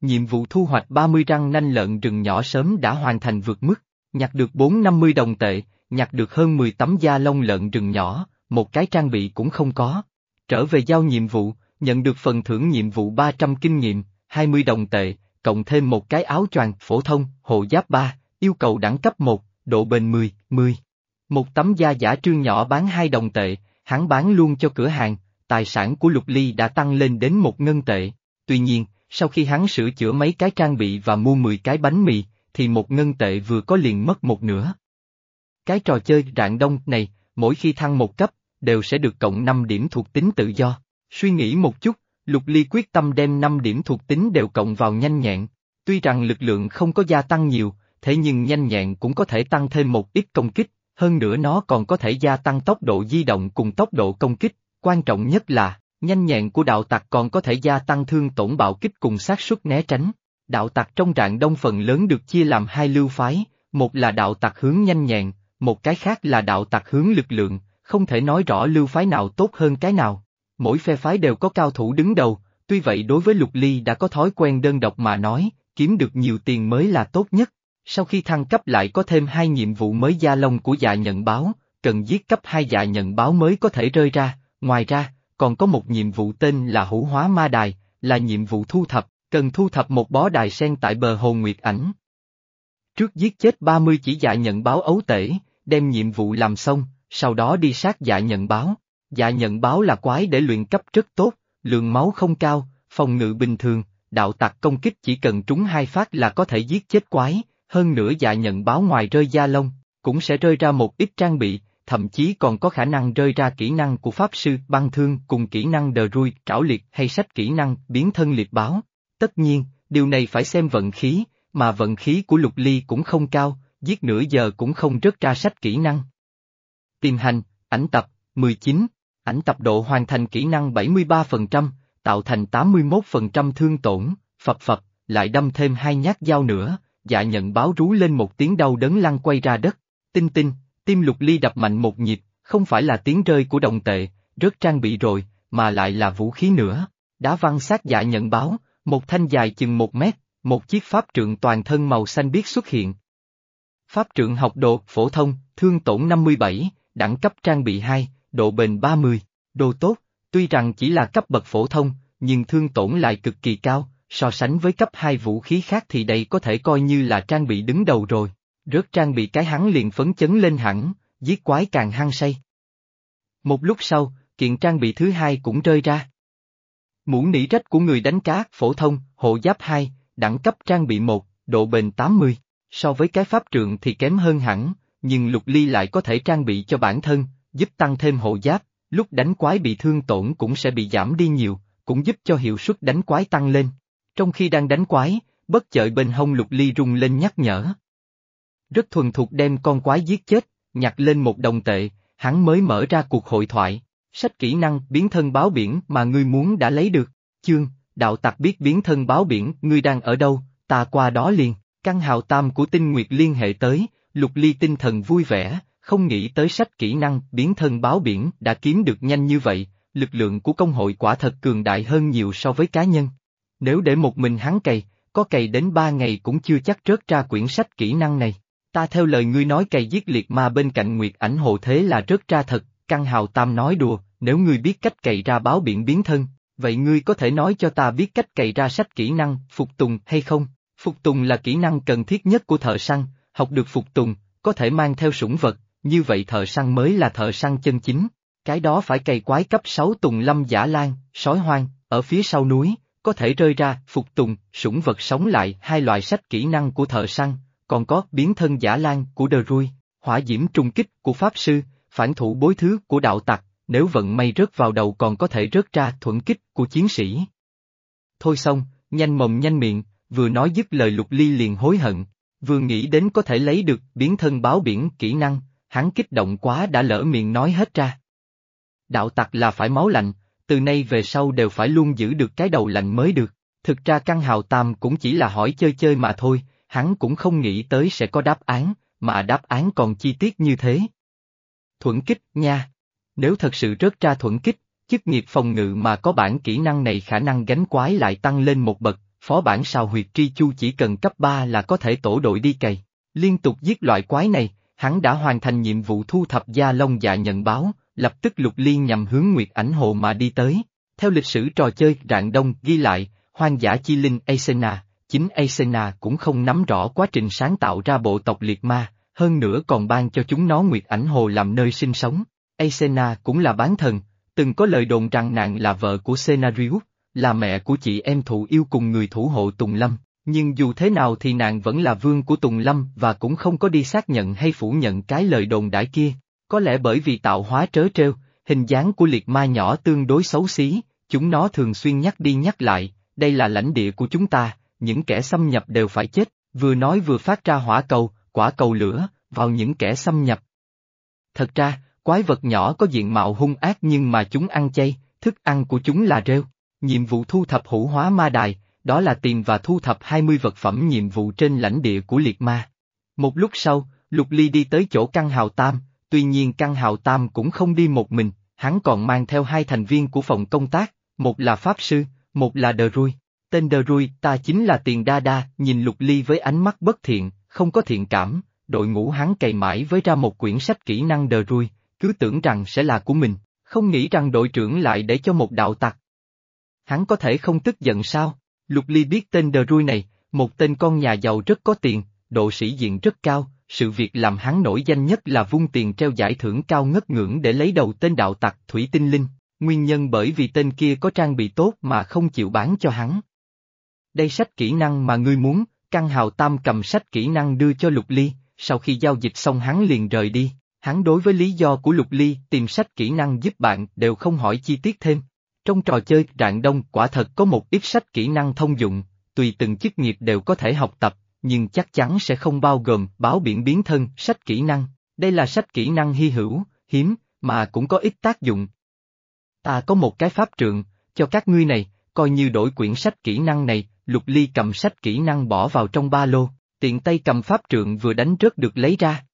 Nhiệm vụ thu hoạch 30 răng nanh lợn rừng nhỏ sớm đã hoàn thành vượt mức, nhặt được 450 đồng tệ, nhặt được hơn 10 tấm da lông lợn rừng nhỏ, một cái trang bị cũng không có. Trở về giao nhiệm vụ, nhận được phần thưởng nhiệm vụ 300 kinh nghiệm, 20 đồng tệ, cộng thêm một cái áo choàng phổ thông, hộ giáp 3, yêu cầu đẳng cấp 1, độ bền 10, 10. Một tấm da giả trương nhỏ bán 2 đồng tệ, hắn bán luôn cho cửa hàng, tài sản của Lục Ly đã tăng lên đến một ngân tệ. Tuy nhiên, sau khi hắn sửa chữa mấy cái trang bị và mua 10 cái bánh mì, thì một ngân tệ vừa có liền mất một nửa. Cái trò chơi rạng đông này, mỗi khi thăng một cấp, đều sẽ được cộng 5 điểm thuộc tính tự do. Suy nghĩ một chút, Lục Ly quyết tâm đem 5 điểm thuộc tính đều cộng vào nhanh nhẹn. Tuy rằng lực lượng không có gia tăng nhiều, thế nhưng nhanh nhẹn cũng có thể tăng thêm một ít công kích, hơn nữa nó còn có thể gia tăng tốc độ di động cùng tốc độ công kích, quan trọng nhất là, nhanh nhẹn của đạo tặc còn có thể gia tăng thương tổn bạo kích cùng xác suất né tránh. Đạo tặc trong trạng đông phần lớn được chia làm hai lưu phái, một là đạo tặc hướng nhanh nhẹn, một cái khác là đạo tặc hướng lực lượng, không thể nói rõ lưu phái nào tốt hơn cái nào. Mỗi phe phái đều có cao thủ đứng đầu, tuy vậy đối với Lục Ly đã có thói quen đơn độc mà nói, kiếm được nhiều tiền mới là tốt nhất. Sau khi thăng cấp lại có thêm hai nhiệm vụ mới gia lông của dạ nhận báo, cần giết cấp hai dạ nhận báo mới có thể rơi ra, ngoài ra, còn có một nhiệm vụ tên là hữu hóa ma đài, là nhiệm vụ thu thập, cần thu thập một bó đài sen tại bờ hồ Nguyệt Ảnh. Trước giết chết 30 chỉ dạ nhận báo ấu tể, đem nhiệm vụ làm xong, sau đó đi sát dạ nhận báo. Dạ nhận báo là quái để luyện cấp rất tốt, lượng máu không cao, phòng ngự bình thường, đạo tặc công kích chỉ cần trúng hai phát là có thể giết chết quái, hơn nữa dạ nhận báo ngoài rơi da lông, cũng sẽ rơi ra một ít trang bị, thậm chí còn có khả năng rơi ra kỹ năng của Pháp Sư băng thương cùng kỹ năng đờ rui, trảo liệt hay sách kỹ năng biến thân liệt báo. Tất nhiên, điều này phải xem vận khí, mà vận khí của lục ly cũng không cao, giết nửa giờ cũng không rớt ra sách kỹ năng. Tìm hành, ảnh tập, 19, ảnh tập độ hoàn thành kỹ năng 73%, tạo thành 81% thương tổn, phập phập, lại đâm thêm hai nhát dao nữa, dạ nhận báo rú lên một tiếng đau đớn lăn quay ra đất, tinh tinh, tim lục ly đập mạnh một nhịp, không phải là tiếng rơi của đồng tệ, rớt trang bị rồi, mà lại là vũ khí nữa, đá văng sát dạ nhận báo, một thanh dài chừng một mét, một chiếc pháp trượng toàn thân màu xanh biếc xuất hiện. Pháp trượng học độ, phổ thông, thương tổn 57, đẳng cấp trang bị 2, độ bền 30, đồ tốt, tuy rằng chỉ là cấp bậc phổ thông, nhưng thương tổn lại cực kỳ cao, so sánh với cấp 2 vũ khí khác thì đây có thể coi như là trang bị đứng đầu rồi. Rớt trang bị cái hắn liền phấn chấn lên hẳn, giết quái càng hăng say. Một lúc sau, kiện trang bị thứ hai cũng rơi ra. Mũ nỉ rách của người đánh cá, phổ thông, hộ giáp 2, đẳng cấp trang bị 1, độ bền 80, so với cái pháp trượng thì kém hơn hẳn, nhưng lục ly lại có thể trang bị cho bản thân, giúp tăng thêm hộ giáp, lúc đánh quái bị thương tổn cũng sẽ bị giảm đi nhiều, cũng giúp cho hiệu suất đánh quái tăng lên. Trong khi đang đánh quái, bất chợt bên hông lục ly rung lên nhắc nhở. Rất thuần thục đem con quái giết chết, nhặt lên một đồng tệ, hắn mới mở ra cuộc hội thoại, sách kỹ năng biến thân báo biển mà ngươi muốn đã lấy được, chương, đạo tặc biết biến thân báo biển, ngươi đang ở đâu, ta qua đó liền, căn hào tam của tinh nguyệt liên hệ tới, lục ly tinh thần vui vẻ, không nghĩ tới sách kỹ năng biến thân báo biển đã kiếm được nhanh như vậy, lực lượng của công hội quả thật cường đại hơn nhiều so với cá nhân. Nếu để một mình hắn cày, có cày đến ba ngày cũng chưa chắc rớt ra quyển sách kỹ năng này. Ta theo lời ngươi nói cày giết liệt ma bên cạnh Nguyệt ảnh hộ thế là rớt ra thật, căn hào tam nói đùa, nếu ngươi biết cách cày ra báo biển biến thân, vậy ngươi có thể nói cho ta biết cách cày ra sách kỹ năng, phục tùng hay không? Phục tùng là kỹ năng cần thiết nhất của thợ săn, học được phục tùng, có thể mang theo sủng vật, như vậy thợ săn mới là thợ săn chân chính. Cái đó phải cày quái cấp 6 tùng lâm giả lan, sói hoang, ở phía sau núi, có thể rơi ra, phục tùng, sủng vật sống lại hai loại sách kỹ năng của thợ săn, còn có biến thân giả lan của đờ rui, hỏa diễm trùng kích của pháp sư, phản thủ bối thứ của đạo tặc, nếu vận may rớt vào đầu còn có thể rớt ra thuận kích của chiến sĩ. Thôi xong, nhanh mồm nhanh miệng, vừa nói dứt lời lục ly liền hối hận, vừa nghĩ đến có thể lấy được biến thân báo biển kỹ năng, hắn kích động quá đã lỡ miệng nói hết ra. Đạo tặc là phải máu lạnh, từ nay về sau đều phải luôn giữ được cái đầu lạnh mới được, thực ra căn hào tam cũng chỉ là hỏi chơi chơi mà thôi, hắn cũng không nghĩ tới sẽ có đáp án, mà đáp án còn chi tiết như thế. Thuận kích nha. Nếu thật sự rớt ra thuận kích, chức nghiệp phòng ngự mà có bản kỹ năng này khả năng gánh quái lại tăng lên một bậc, phó bản sao huyệt tri chu chỉ cần cấp 3 là có thể tổ đội đi cày. Liên tục giết loại quái này, hắn đã hoàn thành nhiệm vụ thu thập gia long dạ nhận báo, lập tức lục liên nhằm hướng Nguyệt ảnh hồ mà đi tới. Theo lịch sử trò chơi Rạng Đông ghi lại, hoang dã chi linh Asena, chính Asena cũng không nắm rõ quá trình sáng tạo ra bộ tộc liệt ma, hơn nữa còn ban cho chúng nó Nguyệt ảnh hồ làm nơi sinh sống. Asena cũng là bán thần, từng có lời đồn rằng nàng là vợ của Senarius, là mẹ của chị em thụ yêu cùng người thủ hộ Tùng Lâm, nhưng dù thế nào thì nàng vẫn là vương của Tùng Lâm và cũng không có đi xác nhận hay phủ nhận cái lời đồn đãi kia, có lẽ bởi vì tạo hóa trớ trêu, hình dáng của liệt ma nhỏ tương đối xấu xí, chúng nó thường xuyên nhắc đi nhắc lại, đây là lãnh địa của chúng ta, những kẻ xâm nhập đều phải chết, vừa nói vừa phát ra hỏa cầu, quả cầu lửa, vào những kẻ xâm nhập. Thật ra, quái vật nhỏ có diện mạo hung ác nhưng mà chúng ăn chay, thức ăn của chúng là rêu. Nhiệm vụ thu thập hữu hóa ma đài, đó là tìm và thu thập 20 vật phẩm nhiệm vụ trên lãnh địa của liệt ma. Một lúc sau, Lục Ly đi tới chỗ căn hào tam, tuy nhiên căn hào tam cũng không đi một mình, hắn còn mang theo hai thành viên của phòng công tác, một là Pháp Sư, một là Đờ Rui. Tên Đờ Rui ta chính là Tiền Đa Đa, nhìn Lục Ly với ánh mắt bất thiện, không có thiện cảm, đội ngũ hắn cày mãi với ra một quyển sách kỹ năng Đờ Rui, cứ tưởng rằng sẽ là của mình, không nghĩ rằng đội trưởng lại để cho một đạo tặc. Hắn có thể không tức giận sao? Lục Ly biết tên Đờ Rui này, một tên con nhà giàu rất có tiền, độ sĩ diện rất cao, sự việc làm hắn nổi danh nhất là vung tiền treo giải thưởng cao ngất ngưỡng để lấy đầu tên đạo tặc Thủy Tinh Linh, nguyên nhân bởi vì tên kia có trang bị tốt mà không chịu bán cho hắn. Đây sách kỹ năng mà ngươi muốn, Căn Hào Tam cầm sách kỹ năng đưa cho Lục Ly, sau khi giao dịch xong hắn liền rời đi. Hắn đối với lý do của Lục Ly tìm sách kỹ năng giúp bạn đều không hỏi chi tiết thêm. Trong trò chơi Rạng Đông quả thật có một ít sách kỹ năng thông dụng, tùy từng chức nghiệp đều có thể học tập, nhưng chắc chắn sẽ không bao gồm báo biển biến thân, sách kỹ năng. Đây là sách kỹ năng hy hữu, hiếm, mà cũng có ít tác dụng. Ta có một cái pháp trượng, cho các ngươi này, coi như đổi quyển sách kỹ năng này, Lục Ly cầm sách kỹ năng bỏ vào trong ba lô, tiện tay cầm pháp trượng vừa đánh rớt được lấy ra.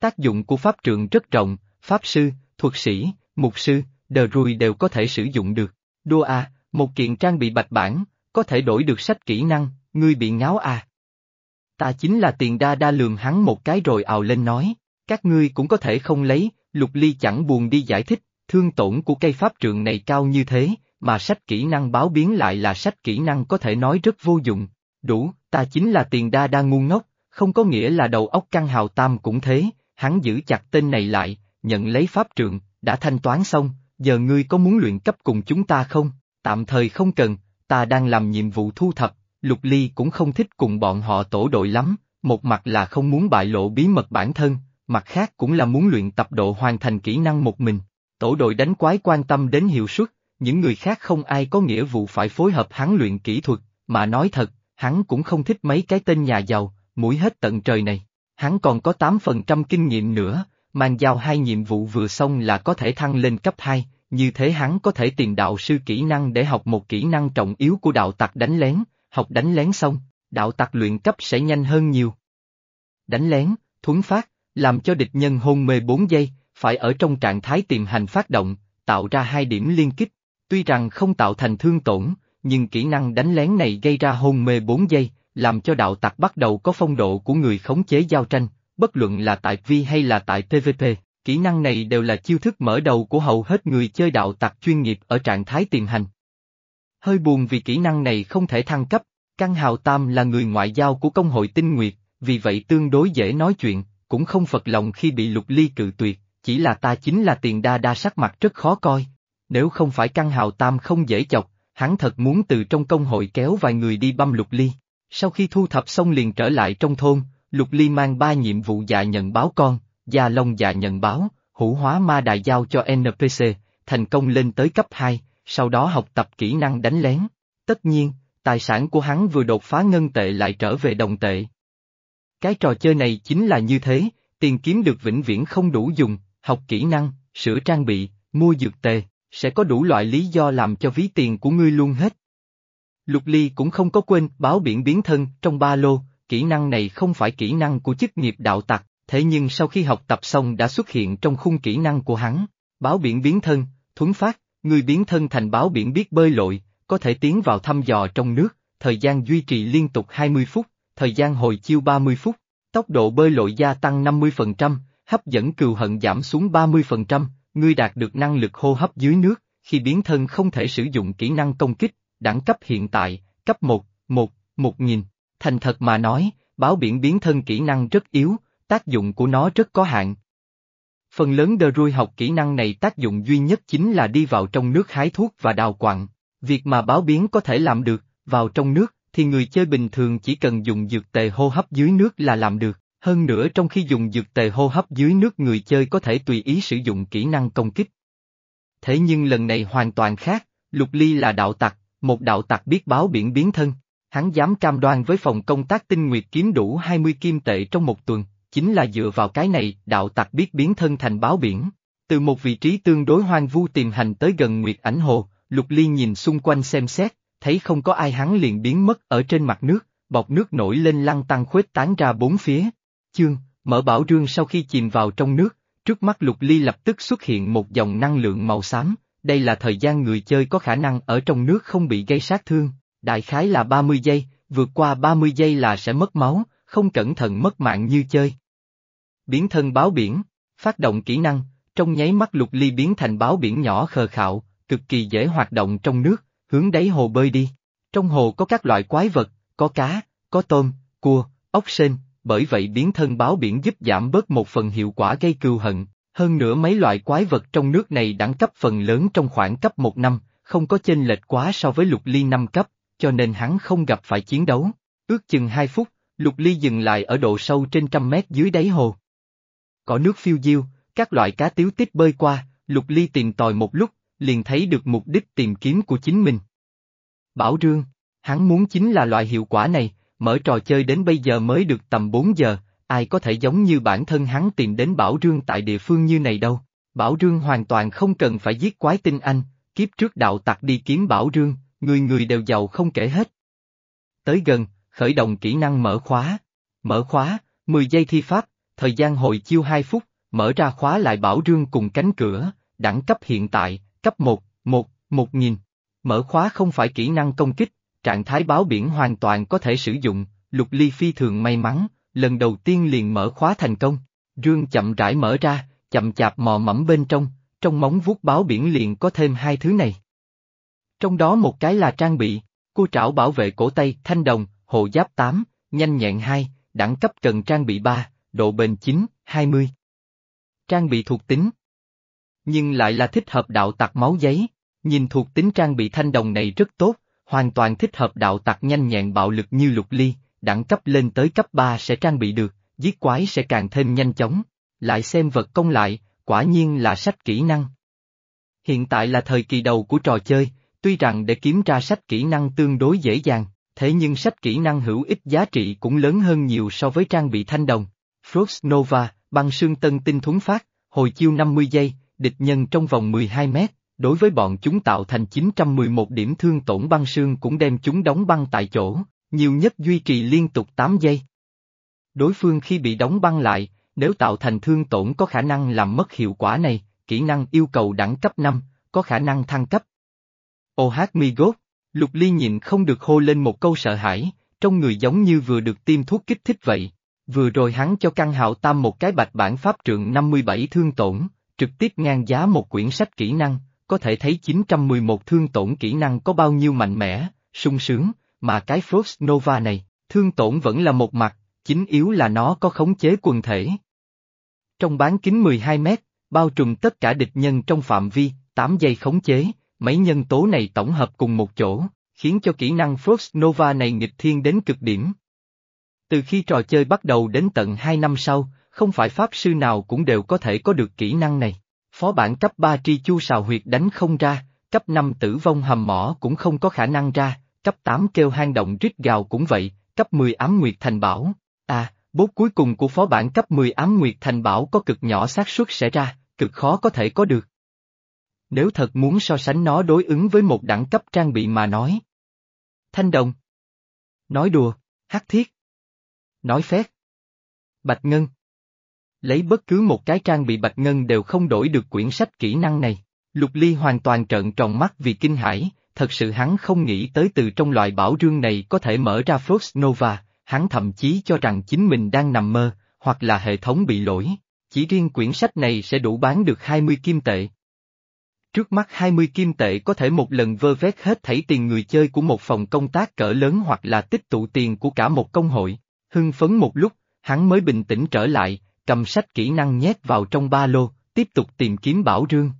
Tác dụng của pháp trượng rất rộng, pháp sư, thuật sĩ, mục sư, đờ rùi đều có thể sử dụng được. Đua à, một kiện trang bị bạch bản, có thể đổi được sách kỹ năng, ngươi bị ngáo à. Ta chính là tiền đa đa lường hắn một cái rồi ào lên nói, các ngươi cũng có thể không lấy, lục ly chẳng buồn đi giải thích, thương tổn của cây pháp trượng này cao như thế, mà sách kỹ năng báo biến lại là sách kỹ năng có thể nói rất vô dụng. Đủ, ta chính là tiền đa đa ngu ngốc, không có nghĩa là đầu óc căng hào tam cũng thế, hắn giữ chặt tên này lại, nhận lấy pháp trượng, đã thanh toán xong, giờ ngươi có muốn luyện cấp cùng chúng ta không? Tạm thời không cần, ta đang làm nhiệm vụ thu thập, Lục Ly cũng không thích cùng bọn họ tổ đội lắm, một mặt là không muốn bại lộ bí mật bản thân, mặt khác cũng là muốn luyện tập độ hoàn thành kỹ năng một mình. Tổ đội đánh quái quan tâm đến hiệu suất, những người khác không ai có nghĩa vụ phải phối hợp hắn luyện kỹ thuật, mà nói thật, hắn cũng không thích mấy cái tên nhà giàu, mũi hết tận trời này. Hắn còn có 8% kinh nghiệm nữa, mang giao hai nhiệm vụ vừa xong là có thể thăng lên cấp 2, như thế hắn có thể tìm đạo sư kỹ năng để học một kỹ năng trọng yếu của đạo tặc đánh lén, học đánh lén xong, đạo tặc luyện cấp sẽ nhanh hơn nhiều. Đánh lén, thuấn phát, làm cho địch nhân hôn mê 4 giây, phải ở trong trạng thái tiềm hành phát động, tạo ra hai điểm liên kích, tuy rằng không tạo thành thương tổn, nhưng kỹ năng đánh lén này gây ra hôn mê 4 giây, làm cho đạo tặc bắt đầu có phong độ của người khống chế giao tranh, bất luận là tại Vi hay là tại PvP, kỹ năng này đều là chiêu thức mở đầu của hầu hết người chơi đạo tặc chuyên nghiệp ở trạng thái tiềm hành. Hơi buồn vì kỹ năng này không thể thăng cấp, Căn Hào Tam là người ngoại giao của công hội tinh nguyệt, vì vậy tương đối dễ nói chuyện, cũng không phật lòng khi bị lục ly cự tuyệt, chỉ là ta chính là tiền đa đa sắc mặt rất khó coi. Nếu không phải Căn Hào Tam không dễ chọc, hắn thật muốn từ trong công hội kéo vài người đi băm lục ly. Sau khi thu thập xong liền trở lại trong thôn, lục ly mang ba nhiệm vụ dạ nhận báo con, Gia Long dạ nhận báo, hữu hóa ma đại giao cho NPC, thành công lên tới cấp 2, sau đó học tập kỹ năng đánh lén. Tất nhiên, tài sản của hắn vừa đột phá ngân tệ lại trở về đồng tệ. Cái trò chơi này chính là như thế, tiền kiếm được vĩnh viễn không đủ dùng, học kỹ năng, sửa trang bị, mua dược tề, sẽ có đủ loại lý do làm cho ví tiền của ngươi luôn hết. Lục Ly cũng không có quên báo biển biến thân trong ba lô, kỹ năng này không phải kỹ năng của chức nghiệp đạo tặc, thế nhưng sau khi học tập xong đã xuất hiện trong khung kỹ năng của hắn. Báo biển biến thân, thuấn phát, người biến thân thành báo biển biết bơi lội, có thể tiến vào thăm dò trong nước, thời gian duy trì liên tục 20 phút, thời gian hồi chiêu 30 phút, tốc độ bơi lội gia tăng 50%, hấp dẫn cừu hận giảm xuống 30%, ngươi đạt được năng lực hô hấp dưới nước, khi biến thân không thể sử dụng kỹ năng công kích, đẳng cấp hiện tại, cấp 1, 1, 1000. Thành thật mà nói, báo biển biến thân kỹ năng rất yếu, tác dụng của nó rất có hạn. Phần lớn đờ rui học kỹ năng này tác dụng duy nhất chính là đi vào trong nước hái thuốc và đào quặng. Việc mà báo biến có thể làm được, vào trong nước, thì người chơi bình thường chỉ cần dùng dược tề hô hấp dưới nước là làm được. Hơn nữa trong khi dùng dược tề hô hấp dưới nước người chơi có thể tùy ý sử dụng kỹ năng công kích. Thế nhưng lần này hoàn toàn khác, Lục Ly là đạo tặc, một đạo tặc biết báo biển biến thân. Hắn dám cam đoan với phòng công tác tinh nguyệt kiếm đủ 20 kim tệ trong một tuần, chính là dựa vào cái này đạo tặc biết biến thân thành báo biển. Từ một vị trí tương đối hoang vu tìm hành tới gần Nguyệt ảnh hồ, Lục Ly nhìn xung quanh xem xét, thấy không có ai hắn liền biến mất ở trên mặt nước, bọt nước nổi lên lăn tăng khuếch tán ra bốn phía. Chương, mở bảo rương sau khi chìm vào trong nước, trước mắt Lục Ly lập tức xuất hiện một dòng năng lượng màu xám, đây là thời gian người chơi có khả năng ở trong nước không bị gây sát thương, đại khái là 30 giây, vượt qua 30 giây là sẽ mất máu, không cẩn thận mất mạng như chơi. Biến thân báo biển, phát động kỹ năng, trong nháy mắt lục ly biến thành báo biển nhỏ khờ khạo, cực kỳ dễ hoạt động trong nước, hướng đáy hồ bơi đi. Trong hồ có các loại quái vật, có cá, có tôm, cua, ốc sên, bởi vậy biến thân báo biển giúp giảm bớt một phần hiệu quả gây cừu hận. Hơn nữa mấy loại quái vật trong nước này đẳng cấp phần lớn trong khoảng cấp một năm, không có chênh lệch quá so với lục ly năm cấp, cho nên hắn không gặp phải chiến đấu. Ước chừng 2 phút, Lục Ly dừng lại ở độ sâu trên trăm mét dưới đáy hồ. Có nước phiêu diêu, các loại cá tiếu tích bơi qua, Lục Ly tìm tòi một lúc, liền thấy được mục đích tìm kiếm của chính mình. Bảo Rương, hắn muốn chính là loại hiệu quả này, mở trò chơi đến bây giờ mới được tầm 4 giờ, ai có thể giống như bản thân hắn tìm đến Bảo Rương tại địa phương như này đâu. Bảo Rương hoàn toàn không cần phải giết quái tinh anh, kiếp trước đạo tặc đi kiếm Bảo Rương, người người đều giàu không kể hết. Tới gần, khởi động kỹ năng mở khóa. Mở khóa, 10 giây thi pháp, thời gian hồi chiêu 2 phút, mở ra khóa lại Bảo Rương cùng cánh cửa, đẳng cấp hiện tại, cấp 1, 1, 1000. Mở khóa không phải kỹ năng công kích, trạng thái báo biển hoàn toàn có thể sử dụng, lục ly phi thường may mắn, lần đầu tiên liền mở khóa thành công. Rương chậm rãi mở ra, chậm chạp mò mẫm bên trong, trong móng vuốt báo biển liền có thêm hai thứ này. Trong đó một cái là trang bị, cô trảo bảo vệ cổ tay, thanh đồng, hộ giáp 8, nhanh nhẹn 2, đẳng cấp cần trang bị 3, độ bền 9, 20. Trang bị thuộc tính. Nhưng lại là thích hợp đạo tặc máu giấy, nhìn thuộc tính trang bị thanh đồng này rất tốt, hoàn toàn thích hợp đạo tặc nhanh nhẹn bạo lực như lục ly, đẳng cấp lên tới cấp 3 sẽ trang bị được, giết quái sẽ càng thêm nhanh chóng. Lại xem vật công lại, quả nhiên là sách kỹ năng. Hiện tại là thời kỳ đầu của trò chơi, tuy rằng để kiếm ra sách kỹ năng tương đối dễ dàng, thế nhưng sách kỹ năng hữu ích giá trị cũng lớn hơn nhiều so với trang bị thanh đồng. Frost Nova, băng sương tân tinh thuấn phát, hồi chiêu 50 giây, địch nhân trong vòng 12 mét, đối với bọn chúng tạo thành 911 điểm thương tổn băng sương cũng đem chúng đóng băng tại chỗ, nhiều nhất duy trì liên tục 8 giây. Đối phương khi bị đóng băng lại, nếu tạo thành thương tổn có khả năng làm mất hiệu quả này, kỹ năng yêu cầu đẳng cấp 5, có khả năng thăng cấp. OH Migot Lục Ly nhịn không được hô lên một câu sợ hãi, trong người giống như vừa được tiêm thuốc kích thích vậy. Vừa rồi hắn cho căn hạo tam một cái bạch bản pháp trượng 57 thương tổn, trực tiếp ngang giá một quyển sách kỹ năng, có thể thấy 911 thương tổn kỹ năng có bao nhiêu mạnh mẽ, sung sướng, mà cái Frost Nova này, thương tổn vẫn là một mặt, chính yếu là nó có khống chế quần thể. Trong bán kính 12 mét, bao trùm tất cả địch nhân trong phạm vi, 8 giây khống chế, mấy nhân tố này tổng hợp cùng một chỗ, khiến cho kỹ năng Frost Nova này nghịch thiên đến cực điểm. Từ khi trò chơi bắt đầu đến tận 2 năm sau, không phải pháp sư nào cũng đều có thể có được kỹ năng này. Phó bản cấp 3 tri chu sào huyệt đánh không ra, cấp 5 tử vong hầm mỏ cũng không có khả năng ra, cấp 8 kêu hang động rít gào cũng vậy, cấp 10 ám nguyệt thành bảo. À, bốt cuối cùng của phó bản cấp 10 ám nguyệt thành bảo có cực nhỏ xác suất sẽ ra, cực khó có thể có được. Nếu thật muốn so sánh nó đối ứng với một đẳng cấp trang bị mà nói. Thanh đồng. Nói đùa, hắc thiết. Nói phét. Bạch ngân. Lấy bất cứ một cái trang bị bạch ngân đều không đổi được quyển sách kỹ năng này. Lục Ly hoàn toàn trợn tròn mắt vì kinh hãi, thật sự hắn không nghĩ tới từ trong loại bảo rương này có thể mở ra Frost Nova, hắn thậm chí cho rằng chính mình đang nằm mơ, hoặc là hệ thống bị lỗi. Chỉ riêng quyển sách này sẽ đủ bán được 20 kim tệ. Trước mắt 20 kim tệ có thể một lần vơ vét hết thảy tiền người chơi của một phòng công tác cỡ lớn hoặc là tích tụ tiền của cả một công hội. Hưng phấn một lúc, hắn mới bình tĩnh trở lại, cầm sách kỹ năng nhét vào trong ba lô, tiếp tục tìm kiếm bảo rương.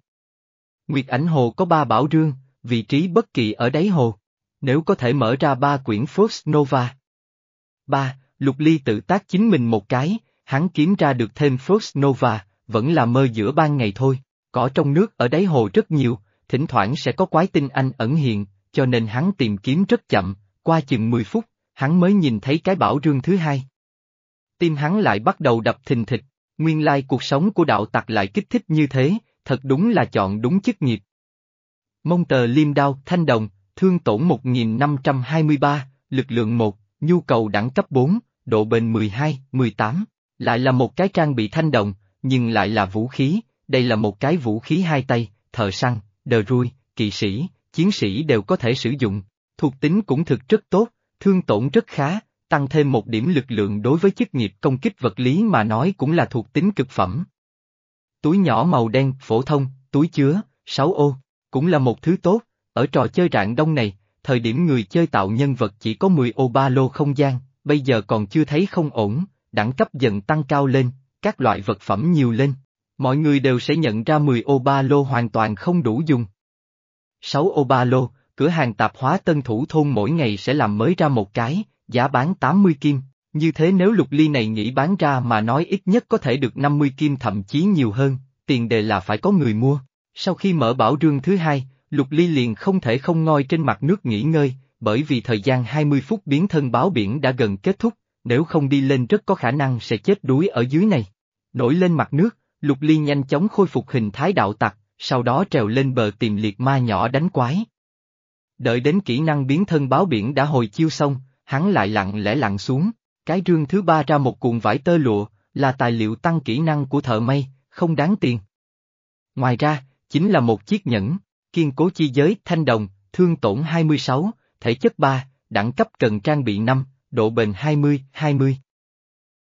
Nguyệt ảnh hồ có ba bảo rương, vị trí bất kỳ ở đáy hồ. Nếu có thể mở ra ba quyển Frost Nova. Ba, Lục Ly tự tác chính mình một cái, hắn kiếm ra được thêm Frost Nova, vẫn là mơ giữa ban ngày thôi. Cỏ trong nước ở đáy hồ rất nhiều, thỉnh thoảng sẽ có quái tinh anh ẩn hiện, cho nên hắn tìm kiếm rất chậm, qua chừng 10 phút, hắn mới nhìn thấy cái bảo rương thứ hai. Tim hắn lại bắt đầu đập thình thịch, nguyên lai cuộc sống của đạo tặc lại kích thích như thế, thật đúng là chọn đúng chức nghiệp. Mông tờ liêm đao, thanh đồng, thương tổn 1523, lực lượng 1, nhu cầu đẳng cấp 4, độ bền 12, 18, lại là một cái trang bị thanh đồng, nhưng lại là vũ khí, đây là một cái vũ khí hai tay, thợ săn, đờ rui, kỵ sĩ, chiến sĩ đều có thể sử dụng, thuộc tính cũng thực rất tốt, thương tổn rất khá, tăng thêm một điểm lực lượng đối với chức nghiệp công kích vật lý mà nói cũng là thuộc tính cực phẩm. Túi nhỏ màu đen, phổ thông, túi chứa, 6 ô, cũng là một thứ tốt, ở trò chơi rạng đông này, thời điểm người chơi tạo nhân vật chỉ có 10 ô ba lô không gian, bây giờ còn chưa thấy không ổn, đẳng cấp dần tăng cao lên, các loại vật phẩm nhiều lên, mọi người đều sẽ nhận ra 10 ô ba lô hoàn toàn không đủ dùng. 6 ô ba lô, cửa hàng tạp hóa tân thủ thôn mỗi ngày sẽ làm mới ra một cái, giá bán 80 kim. Như thế nếu lục ly này nghĩ bán ra mà nói ít nhất có thể được 50 kim thậm chí nhiều hơn, tiền đề là phải có người mua. Sau khi mở bảo rương thứ hai, lục ly liền không thể không ngoi trên mặt nước nghỉ ngơi, bởi vì thời gian 20 phút biến thân báo biển đã gần kết thúc, nếu không đi lên rất có khả năng sẽ chết đuối ở dưới này. Nổi lên mặt nước, lục ly nhanh chóng khôi phục hình thái đạo tặc, sau đó trèo lên bờ tìm liệt ma nhỏ đánh quái. Đợi đến kỹ năng biến thân báo biển đã hồi chiêu xong, hắn lại lặng lẽ lặn xuống, cái rương thứ ba ra một cuộn vải tơ lụa, là tài liệu tăng kỹ năng của thợ may, không đáng tiền. Ngoài ra, chính là một chiếc nhẫn, kiên cố chi giới thanh đồng, thương tổn 26, thể chất 3, đẳng cấp cần trang bị 5, độ bền 20, 20.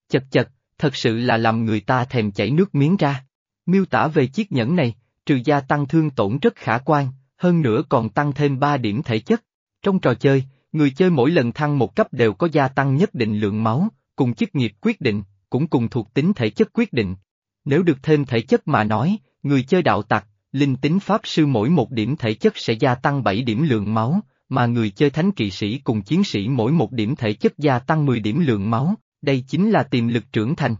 Chật chật, thật sự là làm người ta thèm chảy nước miếng ra. Miêu tả về chiếc nhẫn này, trừ gia tăng thương tổn rất khả quan, hơn nữa còn tăng thêm 3 điểm thể chất. Trong trò chơi, người chơi mỗi lần thăng một cấp đều có gia tăng nhất định lượng máu, cùng chức nghiệp quyết định, cũng cùng thuộc tính thể chất quyết định. Nếu được thêm thể chất mà nói, người chơi đạo tặc, linh tính pháp sư mỗi một điểm thể chất sẽ gia tăng 7 điểm lượng máu, mà người chơi thánh kỵ sĩ cùng chiến sĩ mỗi một điểm thể chất gia tăng 10 điểm lượng máu, đây chính là tiềm lực trưởng thành.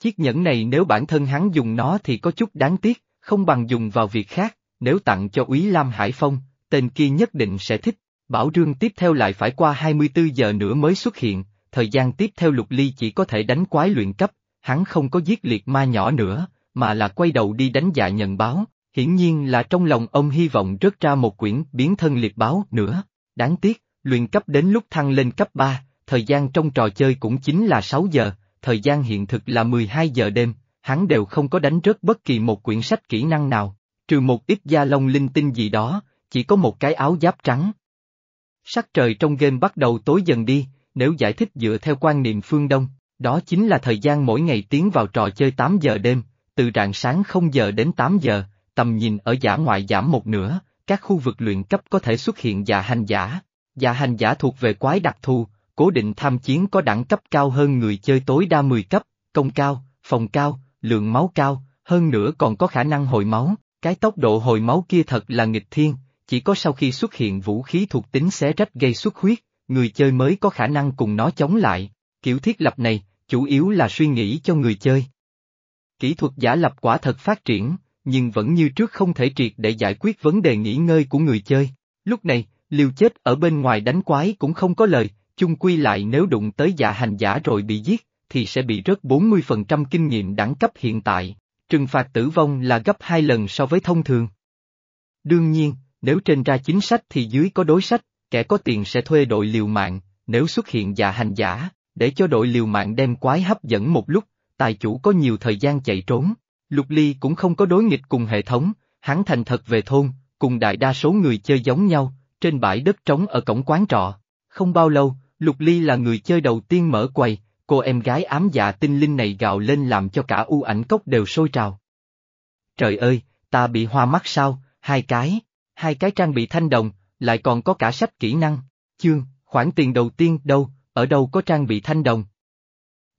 Chiếc nhẫn này nếu bản thân hắn dùng nó thì có chút đáng tiếc, không bằng dùng vào việc khác, nếu tặng cho Úy Lam Hải Phong, tên kia nhất định sẽ thích. Bảo Rương tiếp theo lại phải qua 24 giờ nữa mới xuất hiện, thời gian tiếp theo Lục Ly chỉ có thể đánh quái luyện cấp, hắn không có giết liệt ma nhỏ nữa, mà là quay đầu đi đánh dạ nhận báo, hiển nhiên là trong lòng ông hy vọng rớt ra một quyển biến thân liệt báo nữa. Đáng tiếc, luyện cấp đến lúc thăng lên cấp 3, thời gian trong trò chơi cũng chính là 6 giờ, thời gian hiện thực là 12 giờ đêm, hắn đều không có đánh rớt bất kỳ một quyển sách kỹ năng nào, trừ một ít da lông linh tinh gì đó, chỉ có một cái áo giáp trắng. Sắc trời trong game bắt đầu tối dần đi, nếu giải thích dựa theo quan niệm phương Đông, đó chính là thời gian mỗi ngày tiến vào trò chơi 8 giờ đêm, từ rạng sáng 0 giờ đến 8 giờ, tầm nhìn ở giả ngoại giảm một nửa, các khu vực luyện cấp có thể xuất hiện dạ hành giả. Dạ hành giả thuộc về quái đặc thù, cố định tham chiến có đẳng cấp cao hơn người chơi tối đa 10 cấp, công cao, phòng cao, lượng máu cao, hơn nữa còn có khả năng hồi máu, cái tốc độ hồi máu kia thật là nghịch thiên, chỉ có sau khi xuất hiện vũ khí thuộc tính xé rách gây xuất huyết, người chơi mới có khả năng cùng nó chống lại. Kiểu thiết lập này, chủ yếu là suy nghĩ cho người chơi. Kỹ thuật giả lập quả thật phát triển, nhưng vẫn như trước không thể triệt để giải quyết vấn đề nghỉ ngơi của người chơi. Lúc này, liều chết ở bên ngoài đánh quái cũng không có lời, chung quy lại nếu đụng tới dạ hành giả rồi bị giết, thì sẽ bị rớt 40% kinh nghiệm đẳng cấp hiện tại. Trừng phạt tử vong là gấp hai lần so với thông thường. Đương nhiên, nếu trên ra chính sách thì dưới có đối sách, kẻ có tiền sẽ thuê đội liều mạng, nếu xuất hiện dạ hành giả, để cho đội liều mạng đem quái hấp dẫn một lúc, tài chủ có nhiều thời gian chạy trốn. Lục Ly cũng không có đối nghịch cùng hệ thống, hắn thành thật về thôn, cùng đại đa số người chơi giống nhau, trên bãi đất trống ở cổng quán trọ. Không bao lâu, Lục Ly là người chơi đầu tiên mở quầy, cô em gái ám dạ tinh linh này gào lên làm cho cả u ảnh cốc đều sôi trào. Trời ơi, ta bị hoa mắt sao, hai cái, hai cái trang bị thanh đồng, lại còn có cả sách kỹ năng, chương, khoản tiền đầu tiên đâu, ở đâu có trang bị thanh đồng.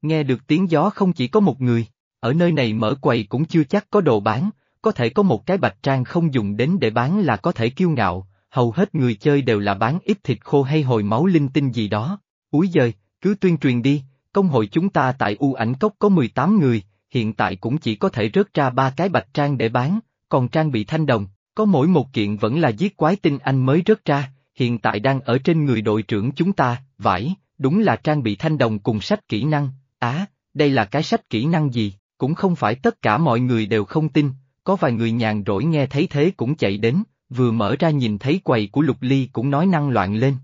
Nghe được tiếng gió không chỉ có một người, ở nơi này mở quầy cũng chưa chắc có đồ bán, có thể có một cái bạch trang không dùng đến để bán là có thể kiêu ngạo, hầu hết người chơi đều là bán ít thịt khô hay hồi máu linh tinh gì đó. Úi giời, cứ tuyên truyền đi, công hội chúng ta tại U ảnh cốc có 18 người, hiện tại cũng chỉ có thể rớt ra ba cái bạch trang để bán, còn trang bị thanh đồng, có mỗi một kiện vẫn là giết quái tinh anh mới rớt ra, hiện tại đang ở trên người đội trưởng chúng ta, vải, đúng là trang bị thanh đồng cùng sách kỹ năng, á, đây là cái sách kỹ năng gì, cũng không phải tất cả mọi người đều không tin, có vài người nhàn rỗi nghe thấy thế cũng chạy đến, vừa mở ra nhìn thấy quầy của Lục Ly cũng nói năng loạn lên.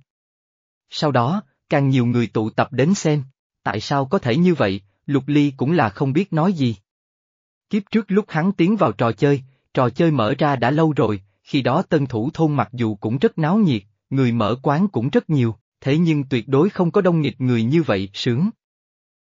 Sau đó, càng nhiều người tụ tập đến xem, tại sao có thể như vậy, Lục Ly cũng là không biết nói gì. Kiếp trước lúc hắn tiến vào trò chơi, trò chơi mở ra đã lâu rồi, khi đó tân thủ thôn mặc dù cũng rất náo nhiệt, người mở quán cũng rất nhiều, thế nhưng tuyệt đối không có đông nghịch người như vậy, sướng.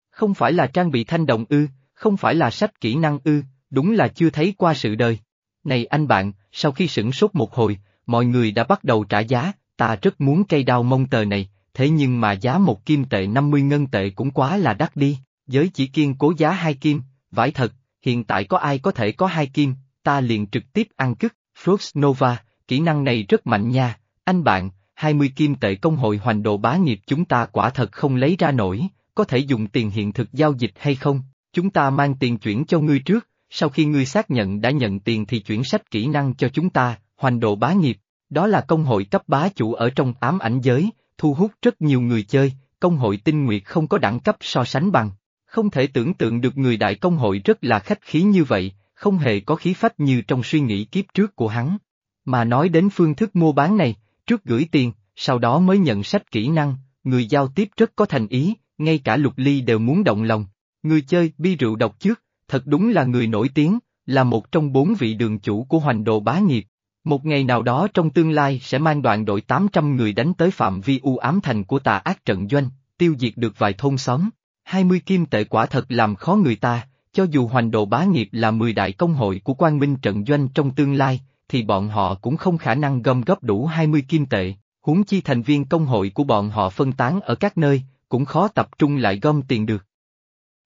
Không phải là trang bị thanh đồng ư, không phải là sách kỹ năng ư, đúng là chưa thấy qua sự đời. Này anh bạn, sau khi sửng sốt một hồi, mọi người đã bắt đầu trả giá, ta rất muốn cây đao mông tờ này, thế nhưng mà giá một kim tệ 50 ngân tệ cũng quá là đắt đi, giới chỉ kiên cố giá hai kim, vải thật, hiện tại có ai có thể có hai kim, ta liền trực tiếp ăn cứt, Frost Nova, kỹ năng này rất mạnh nha, Anh bạn, 20 kim tệ công hội hoành độ bá nghiệp chúng ta quả thật không lấy ra nổi, có thể dùng tiền hiện thực giao dịch hay không? Chúng ta mang tiền chuyển cho ngươi trước, sau khi ngươi xác nhận đã nhận tiền thì chuyển sách kỹ năng cho chúng ta, hoành độ bá nghiệp. Đó là công hội cấp bá chủ ở trong ám ảnh giới, thu hút rất nhiều người chơi, công hội tinh nguyệt không có đẳng cấp so sánh bằng. Không thể tưởng tượng được người đại công hội rất là khách khí như vậy, không hề có khí phách như trong suy nghĩ kiếp trước của hắn. Mà nói đến phương thức mua bán này, trước gửi tiền, sau đó mới nhận sách kỹ năng, người giao tiếp rất có thành ý, ngay cả lục ly đều muốn động lòng. Người chơi bi rượu độc trước, thật đúng là người nổi tiếng, là một trong bốn vị đường chủ của hoành độ bá nghiệp. Một ngày nào đó trong tương lai sẽ mang đoàn đội 800 người đánh tới phạm vi u ám thành của tà ác trận doanh, tiêu diệt được vài thôn xóm. 20 kim tệ quả thật làm khó người ta, cho dù hoành độ bá nghiệp là 10 đại công hội của quan minh trận doanh trong tương lai, thì bọn họ cũng không khả năng gom góp đủ 20 kim tệ, huống chi thành viên công hội của bọn họ phân tán ở các nơi, cũng khó tập trung lại gom tiền được.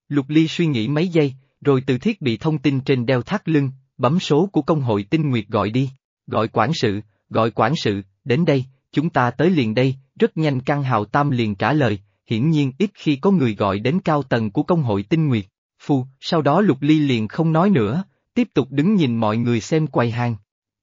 Lục Ly suy nghĩ mấy giây, rồi từ thiết bị thông tin trên đeo thắt lưng, bấm số của công hội tinh nguyệt gọi đi, gọi quản sự, gọi quản sự, đến đây, chúng ta tới liền đây, rất nhanh căn hào tam liền trả lời, hiển nhiên ít khi có người gọi đến cao tầng của công hội tinh nguyệt. Phu, sau đó Lục Ly liền không nói nữa, tiếp tục đứng nhìn mọi người xem quầy hàng.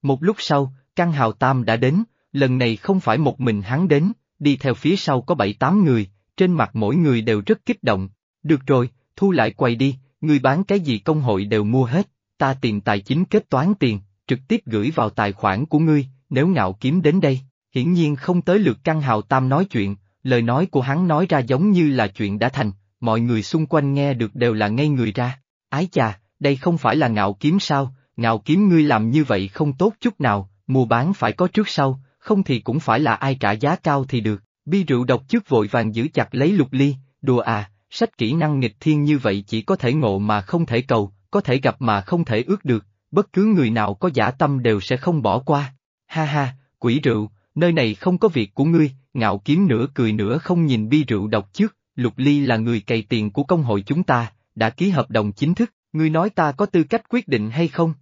Một lúc sau, căn hào tam đã đến, lần này không phải một mình hắn đến, đi theo phía sau có bảy tám người, trên mặt mỗi người đều rất kích động. Được rồi, thu lại quầy đi, Ngươi bán cái gì công hội đều mua hết, ta tìm tài chính kết toán tiền, trực tiếp gửi vào tài khoản của ngươi, nếu ngạo kiếm đến đây. Hiển nhiên không tới lượt căn hào tam nói chuyện, lời nói của hắn nói ra giống như là chuyện đã thành, mọi người xung quanh nghe được đều là ngây người ra. Ái chà, đây không phải là ngạo kiếm sao, ngạo kiếm ngươi làm như vậy không tốt chút nào, mua bán phải có trước sau, không thì cũng phải là ai trả giá cao thì được. Bi rượu độc trước vội vàng giữ chặt lấy lục ly, đùa à, sách kỹ năng nghịch thiên như vậy chỉ có thể ngộ mà không thể cầu, có thể gặp mà không thể ước được, bất cứ người nào có giả tâm đều sẽ không bỏ qua. Ha ha, quỷ rượu, nơi này không có việc của ngươi, ngạo kiếm nửa cười nửa không nhìn bi rượu độc trước, Lục Ly là người cày tiền của công hội chúng ta, đã ký hợp đồng chính thức, ngươi nói ta có tư cách quyết định hay không?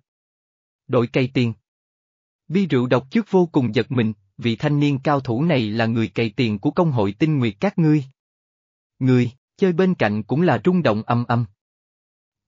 Đội cày tiền. Bi rượu độc trước vô cùng giật mình, vị thanh niên cao thủ này là người cày tiền của công hội tinh nguyệt các ngươi. Người, chơi bên cạnh cũng là rung động âm âm.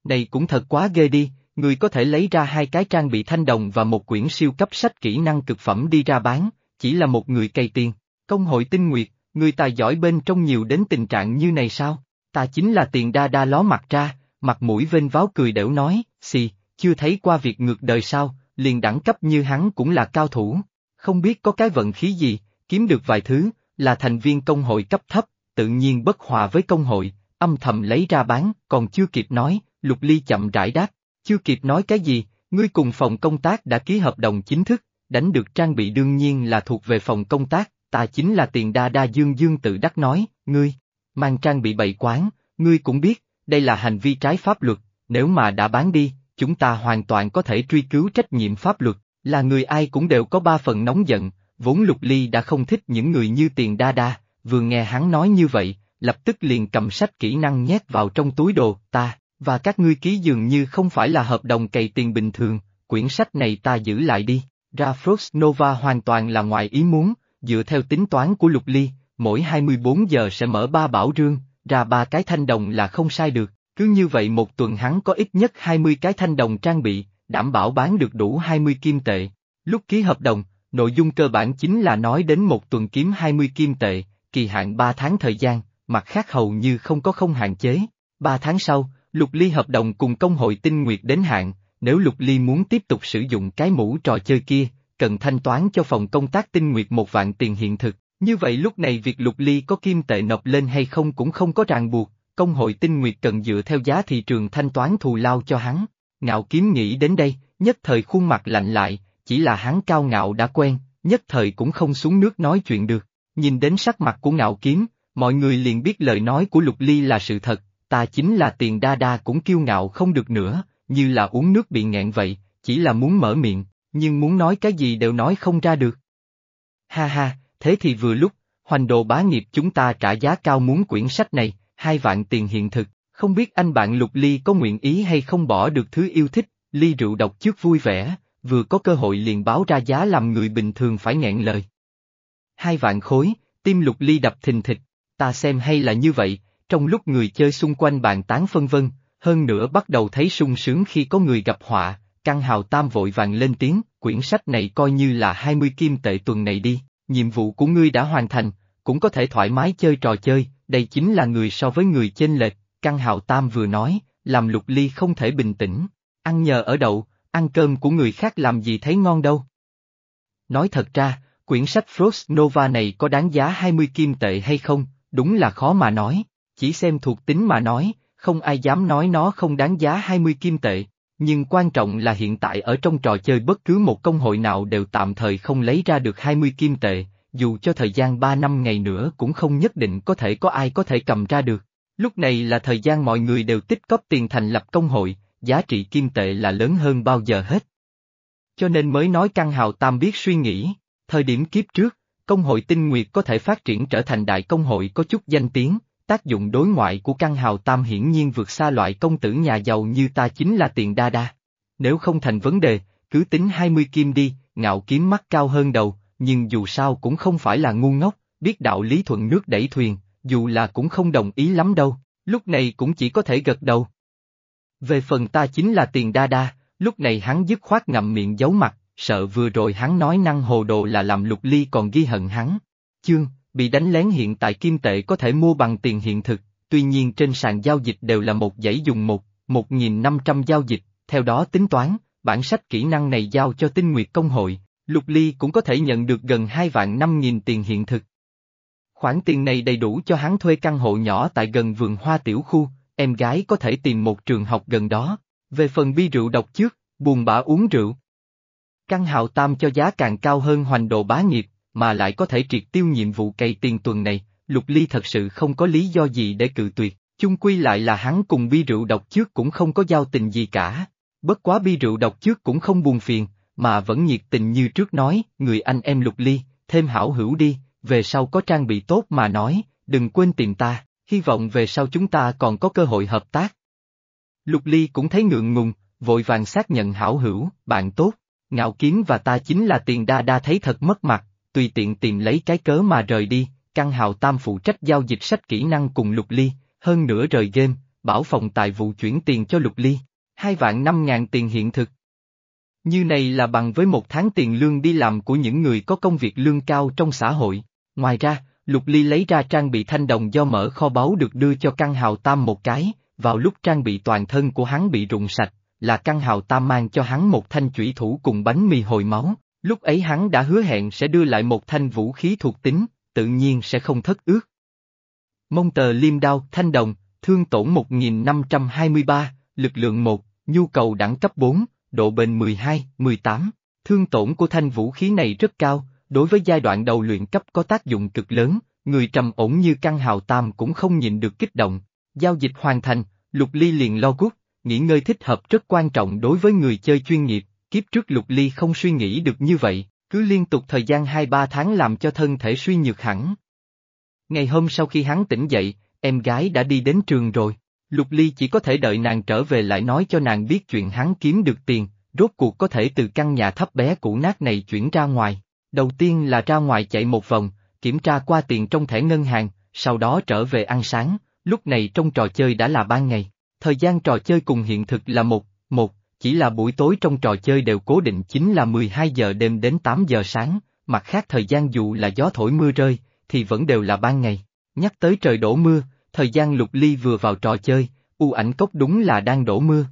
Này cũng thật quá ghê đi, người có thể lấy ra hai cái trang bị thanh đồng và một quyển siêu cấp sách kỹ năng cực phẩm đi ra bán, chỉ là một người cày tiền. Công hội tinh nguyệt, người tài giỏi bên trong nhiều đến tình trạng như này sao? Ta chính là tiền đa đa ló mặt ra, mặt mũi vênh váo cười đểu nói, xì, chưa thấy qua việc ngược đời sao, liền đẳng cấp như hắn cũng là cao thủ. Không biết có cái vận khí gì, kiếm được vài thứ, là thành viên công hội cấp thấp, tự nhiên bất hòa với công hội, âm thầm lấy ra bán, còn chưa kịp nói, Lục Ly chậm rãi đáp, chưa kịp nói cái gì, ngươi cùng phòng công tác đã ký hợp đồng chính thức, đánh được trang bị đương nhiên là thuộc về phòng công tác, ta chính là tiền đa đa dương dương tự đắc nói, ngươi, mang trang bị bậy quán, ngươi cũng biết, đây là hành vi trái pháp luật, nếu mà đã bán đi, chúng ta hoàn toàn có thể truy cứu trách nhiệm pháp luật, là người ai cũng đều có ba phần nóng giận, vốn lục ly đã không thích những người như tiền đa đa, vừa nghe hắn nói như vậy, lập tức liền cầm sách kỹ năng nhét vào trong túi đồ, ta, và các ngươi ký dường như không phải là hợp đồng cày tiền bình thường, quyển sách này ta giữ lại đi. Ra Frost Nova hoàn toàn là ngoài ý muốn, dựa theo tính toán của Lục Ly, mỗi 24 giờ sẽ mở ba bảo rương, ra ba cái thanh đồng là không sai được, cứ như vậy một tuần hắn có ít nhất 20 cái thanh đồng trang bị, đảm bảo bán được đủ 20 kim tệ. Lúc ký hợp đồng, nội dung cơ bản chính là nói đến một tuần kiếm 20 kim tệ, kỳ hạn 3 tháng thời gian, mặt khác hầu như không có không hạn chế. 3 tháng sau, Lục Ly hợp đồng cùng công hội tinh nguyệt đến hạn, nếu Lục Ly muốn tiếp tục sử dụng cái mũ trò chơi kia, cần thanh toán cho phòng công tác tinh nguyệt một vạn tiền hiện thực. Như vậy lúc này việc Lục Ly có kim tệ nộp lên hay không cũng không có ràng buộc, công hội tinh nguyệt cần dựa theo giá thị trường thanh toán thù lao cho hắn. Ngạo kiếm nghĩ đến đây, nhất thời khuôn mặt lạnh lại, chỉ là hắn cao ngạo đã quen, nhất thời cũng không xuống nước nói chuyện được. Nhìn đến sắc mặt của ngạo kiếm, mọi người liền biết lời nói của Lục Ly là sự thật, ta chính là tiền đa đa cũng kiêu ngạo không được nữa, như là uống nước bị nghẹn vậy, chỉ là muốn mở miệng, nhưng muốn nói cái gì đều nói không ra được. Ha ha, thế thì vừa lúc, hoành đồ bá nghiệp chúng ta trả giá cao muốn quyển sách này, hai vạn tiền hiện thực, không biết anh bạn Lục Ly có nguyện ý hay không bỏ được thứ yêu thích, ly rượu độc trước vui vẻ, vừa có cơ hội liền báo ra giá làm người bình thường phải nghẹn lời. Hai vạn khối, tim lục ly đập thình thịch, ta xem hay là như vậy, trong lúc người chơi xung quanh bàn tán phân vân, hơn nữa bắt đầu thấy sung sướng khi có người gặp họa, căn hào tam vội vàng lên tiếng, quyển sách này coi như là 20 kim tệ tuần này đi, nhiệm vụ của ngươi đã hoàn thành, cũng có thể thoải mái chơi trò chơi, đây chính là người so với người chênh lệch, căn hào tam vừa nói, làm lục ly không thể bình tĩnh, ăn nhờ ở đậu, ăn cơm của người khác làm gì thấy ngon đâu. Nói thật ra, quyển sách Frost Nova này có đáng giá 20 kim tệ hay không, đúng là khó mà nói, chỉ xem thuộc tính mà nói, không ai dám nói nó không đáng giá 20 kim tệ, nhưng quan trọng là hiện tại ở trong trò chơi bất cứ một công hội nào đều tạm thời không lấy ra được 20 kim tệ, dù cho thời gian 3 năm ngày nữa cũng không nhất định có thể có ai có thể cầm ra được. Lúc này là thời gian mọi người đều tích góp tiền thành lập công hội, giá trị kim tệ là lớn hơn bao giờ hết. Cho nên mới nói căn hào tam biết suy nghĩ, thời điểm kiếp trước, công hội tinh nguyệt có thể phát triển trở thành đại công hội có chút danh tiếng, tác dụng đối ngoại của căn hào tam hiển nhiên vượt xa loại công tử nhà giàu như ta chính là tiền đa đa. Nếu không thành vấn đề, cứ tính 20 kim đi, ngạo kiếm mắt cao hơn đầu, nhưng dù sao cũng không phải là ngu ngốc, biết đạo lý thuận nước đẩy thuyền, dù là cũng không đồng ý lắm đâu, lúc này cũng chỉ có thể gật đầu. Về phần ta chính là tiền đa đa, lúc này hắn dứt khoát ngậm miệng giấu mặt, sợ vừa rồi hắn nói năng hồ đồ là làm lục ly còn ghi hận hắn. Chương, bị đánh lén hiện tại kim tệ có thể mua bằng tiền hiện thực, tuy nhiên trên sàn giao dịch đều là một dãy dùng một, một nghìn năm trăm giao dịch, theo đó tính toán, bản sách kỹ năng này giao cho tinh nguyệt công hội, Lục Ly cũng có thể nhận được gần hai vạn năm nghìn tiền hiện thực. Khoản tiền này đầy đủ cho hắn thuê căn hộ nhỏ tại gần vườn hoa tiểu khu, em gái có thể tìm một trường học gần đó. Về phần bi rượu độc trước, buồn bã uống rượu. Căn hào tam cho giá càng cao hơn hoành đồ bá nghiệp, mà lại có thể triệt tiêu nhiệm vụ cày tiền tuần này, Lục Ly thật sự không có lý do gì để cự tuyệt, chung quy lại là hắn cùng bi rượu độc trước cũng không có giao tình gì cả. Bất quá bi rượu độc trước cũng không buồn phiền, mà vẫn nhiệt tình như trước nói, người anh em Lục Ly, thêm hảo hữu đi, về sau có trang bị tốt mà nói, đừng quên tìm ta, hy vọng về sau chúng ta còn có cơ hội hợp tác. Lục Ly cũng thấy ngượng ngùng, vội vàng xác nhận hảo hữu, bạn tốt, ngạo kiếm và ta chính là tiền đa đa thấy thật mất mặt, tùy tiện tìm lấy cái cớ mà rời đi, căn hào tam phụ trách giao dịch sách kỹ năng cùng Lục Ly, hơn nữa rời game, bảo phòng tài vụ chuyển tiền cho Lục Ly, hai vạn năm ngàn tiền hiện thực. Như này là bằng với một tháng tiền lương đi làm của những người có công việc lương cao trong xã hội. Ngoài ra, Lục Ly lấy ra trang bị thanh đồng do mở kho báu được đưa cho căn hào tam một cái, vào lúc trang bị toàn thân của hắn bị rụng sạch, là căn hào tam mang cho hắn một thanh chủy thủ cùng bánh mì hồi máu, lúc ấy hắn đã hứa hẹn sẽ đưa lại một thanh vũ khí thuộc tính, tự nhiên sẽ không thất ước. Mông tờ liêm đao, thanh đồng, thương tổn 1523, lực lượng 1, nhu cầu đẳng cấp 4, độ bền 12, 18. Thương tổn của thanh vũ khí này rất cao, đối với giai đoạn đầu luyện cấp có tác dụng cực lớn, người trầm ổn như căn hào tam cũng không nhịn được kích động. Giao dịch hoàn thành, Lục Ly liền lo gút, nghỉ ngơi thích hợp rất quan trọng đối với người chơi chuyên nghiệp, kiếp trước Lục Ly không suy nghĩ được như vậy, cứ liên tục thời gian 2-3 tháng làm cho thân thể suy nhược hẳn. Ngày hôm sau khi hắn tỉnh dậy, em gái đã đi đến trường rồi. Lục Ly chỉ có thể đợi nàng trở về lại nói cho nàng biết chuyện hắn kiếm được tiền, rốt cuộc có thể từ căn nhà thấp bé cũ nát này chuyển ra ngoài. Đầu tiên là ra ngoài chạy một vòng, kiểm tra qua tiền trong thẻ ngân hàng, sau đó trở về ăn sáng, lúc này trong trò chơi đã là ban ngày. Thời gian trò chơi cùng hiện thực là một, một, chỉ là buổi tối trong trò chơi đều cố định chính là 12 giờ đêm đến 8 giờ sáng, mặt khác thời gian dù là gió thổi mưa rơi, thì vẫn đều là ban ngày. Nhắc tới trời đổ mưa, thời gian lục ly vừa vào trò chơi, u ảnh cốc đúng là đang đổ mưa.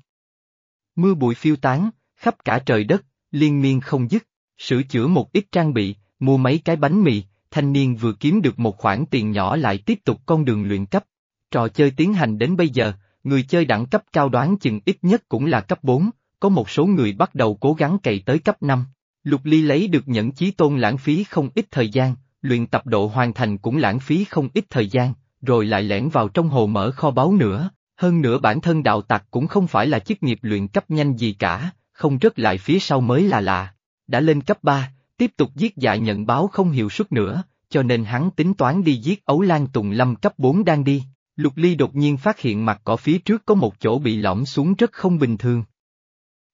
Mưa bụi phiêu tán, khắp cả trời đất, liên miên không dứt, sửa chữa một ít trang bị, mua mấy cái bánh mì, thanh niên vừa kiếm được một khoản tiền nhỏ lại tiếp tục con đường luyện cấp. Trò chơi tiến hành đến bây giờ, người chơi đẳng cấp cao đoán chừng ít nhất cũng là cấp 4, có một số người bắt đầu cố gắng cày tới cấp 5. Lục Ly lấy được nhẫn chí tôn lãng phí không ít thời gian, luyện tập độ hoàn thành cũng lãng phí không ít thời gian, rồi lại lẻn vào trong hồ mở kho báu nữa, hơn nữa bản thân đạo tặc cũng không phải là chức nghiệp luyện cấp nhanh gì cả, không rớt lại phía sau mới là lạ. Đã lên cấp 3, tiếp tục giết dạ nhận báo không hiệu suất nữa, cho nên hắn tính toán đi giết Ấu Lan Tùng Lâm cấp 4 đang đi. Lục Ly đột nhiên phát hiện mặt cỏ phía trước có một chỗ bị lõm xuống rất không bình thường.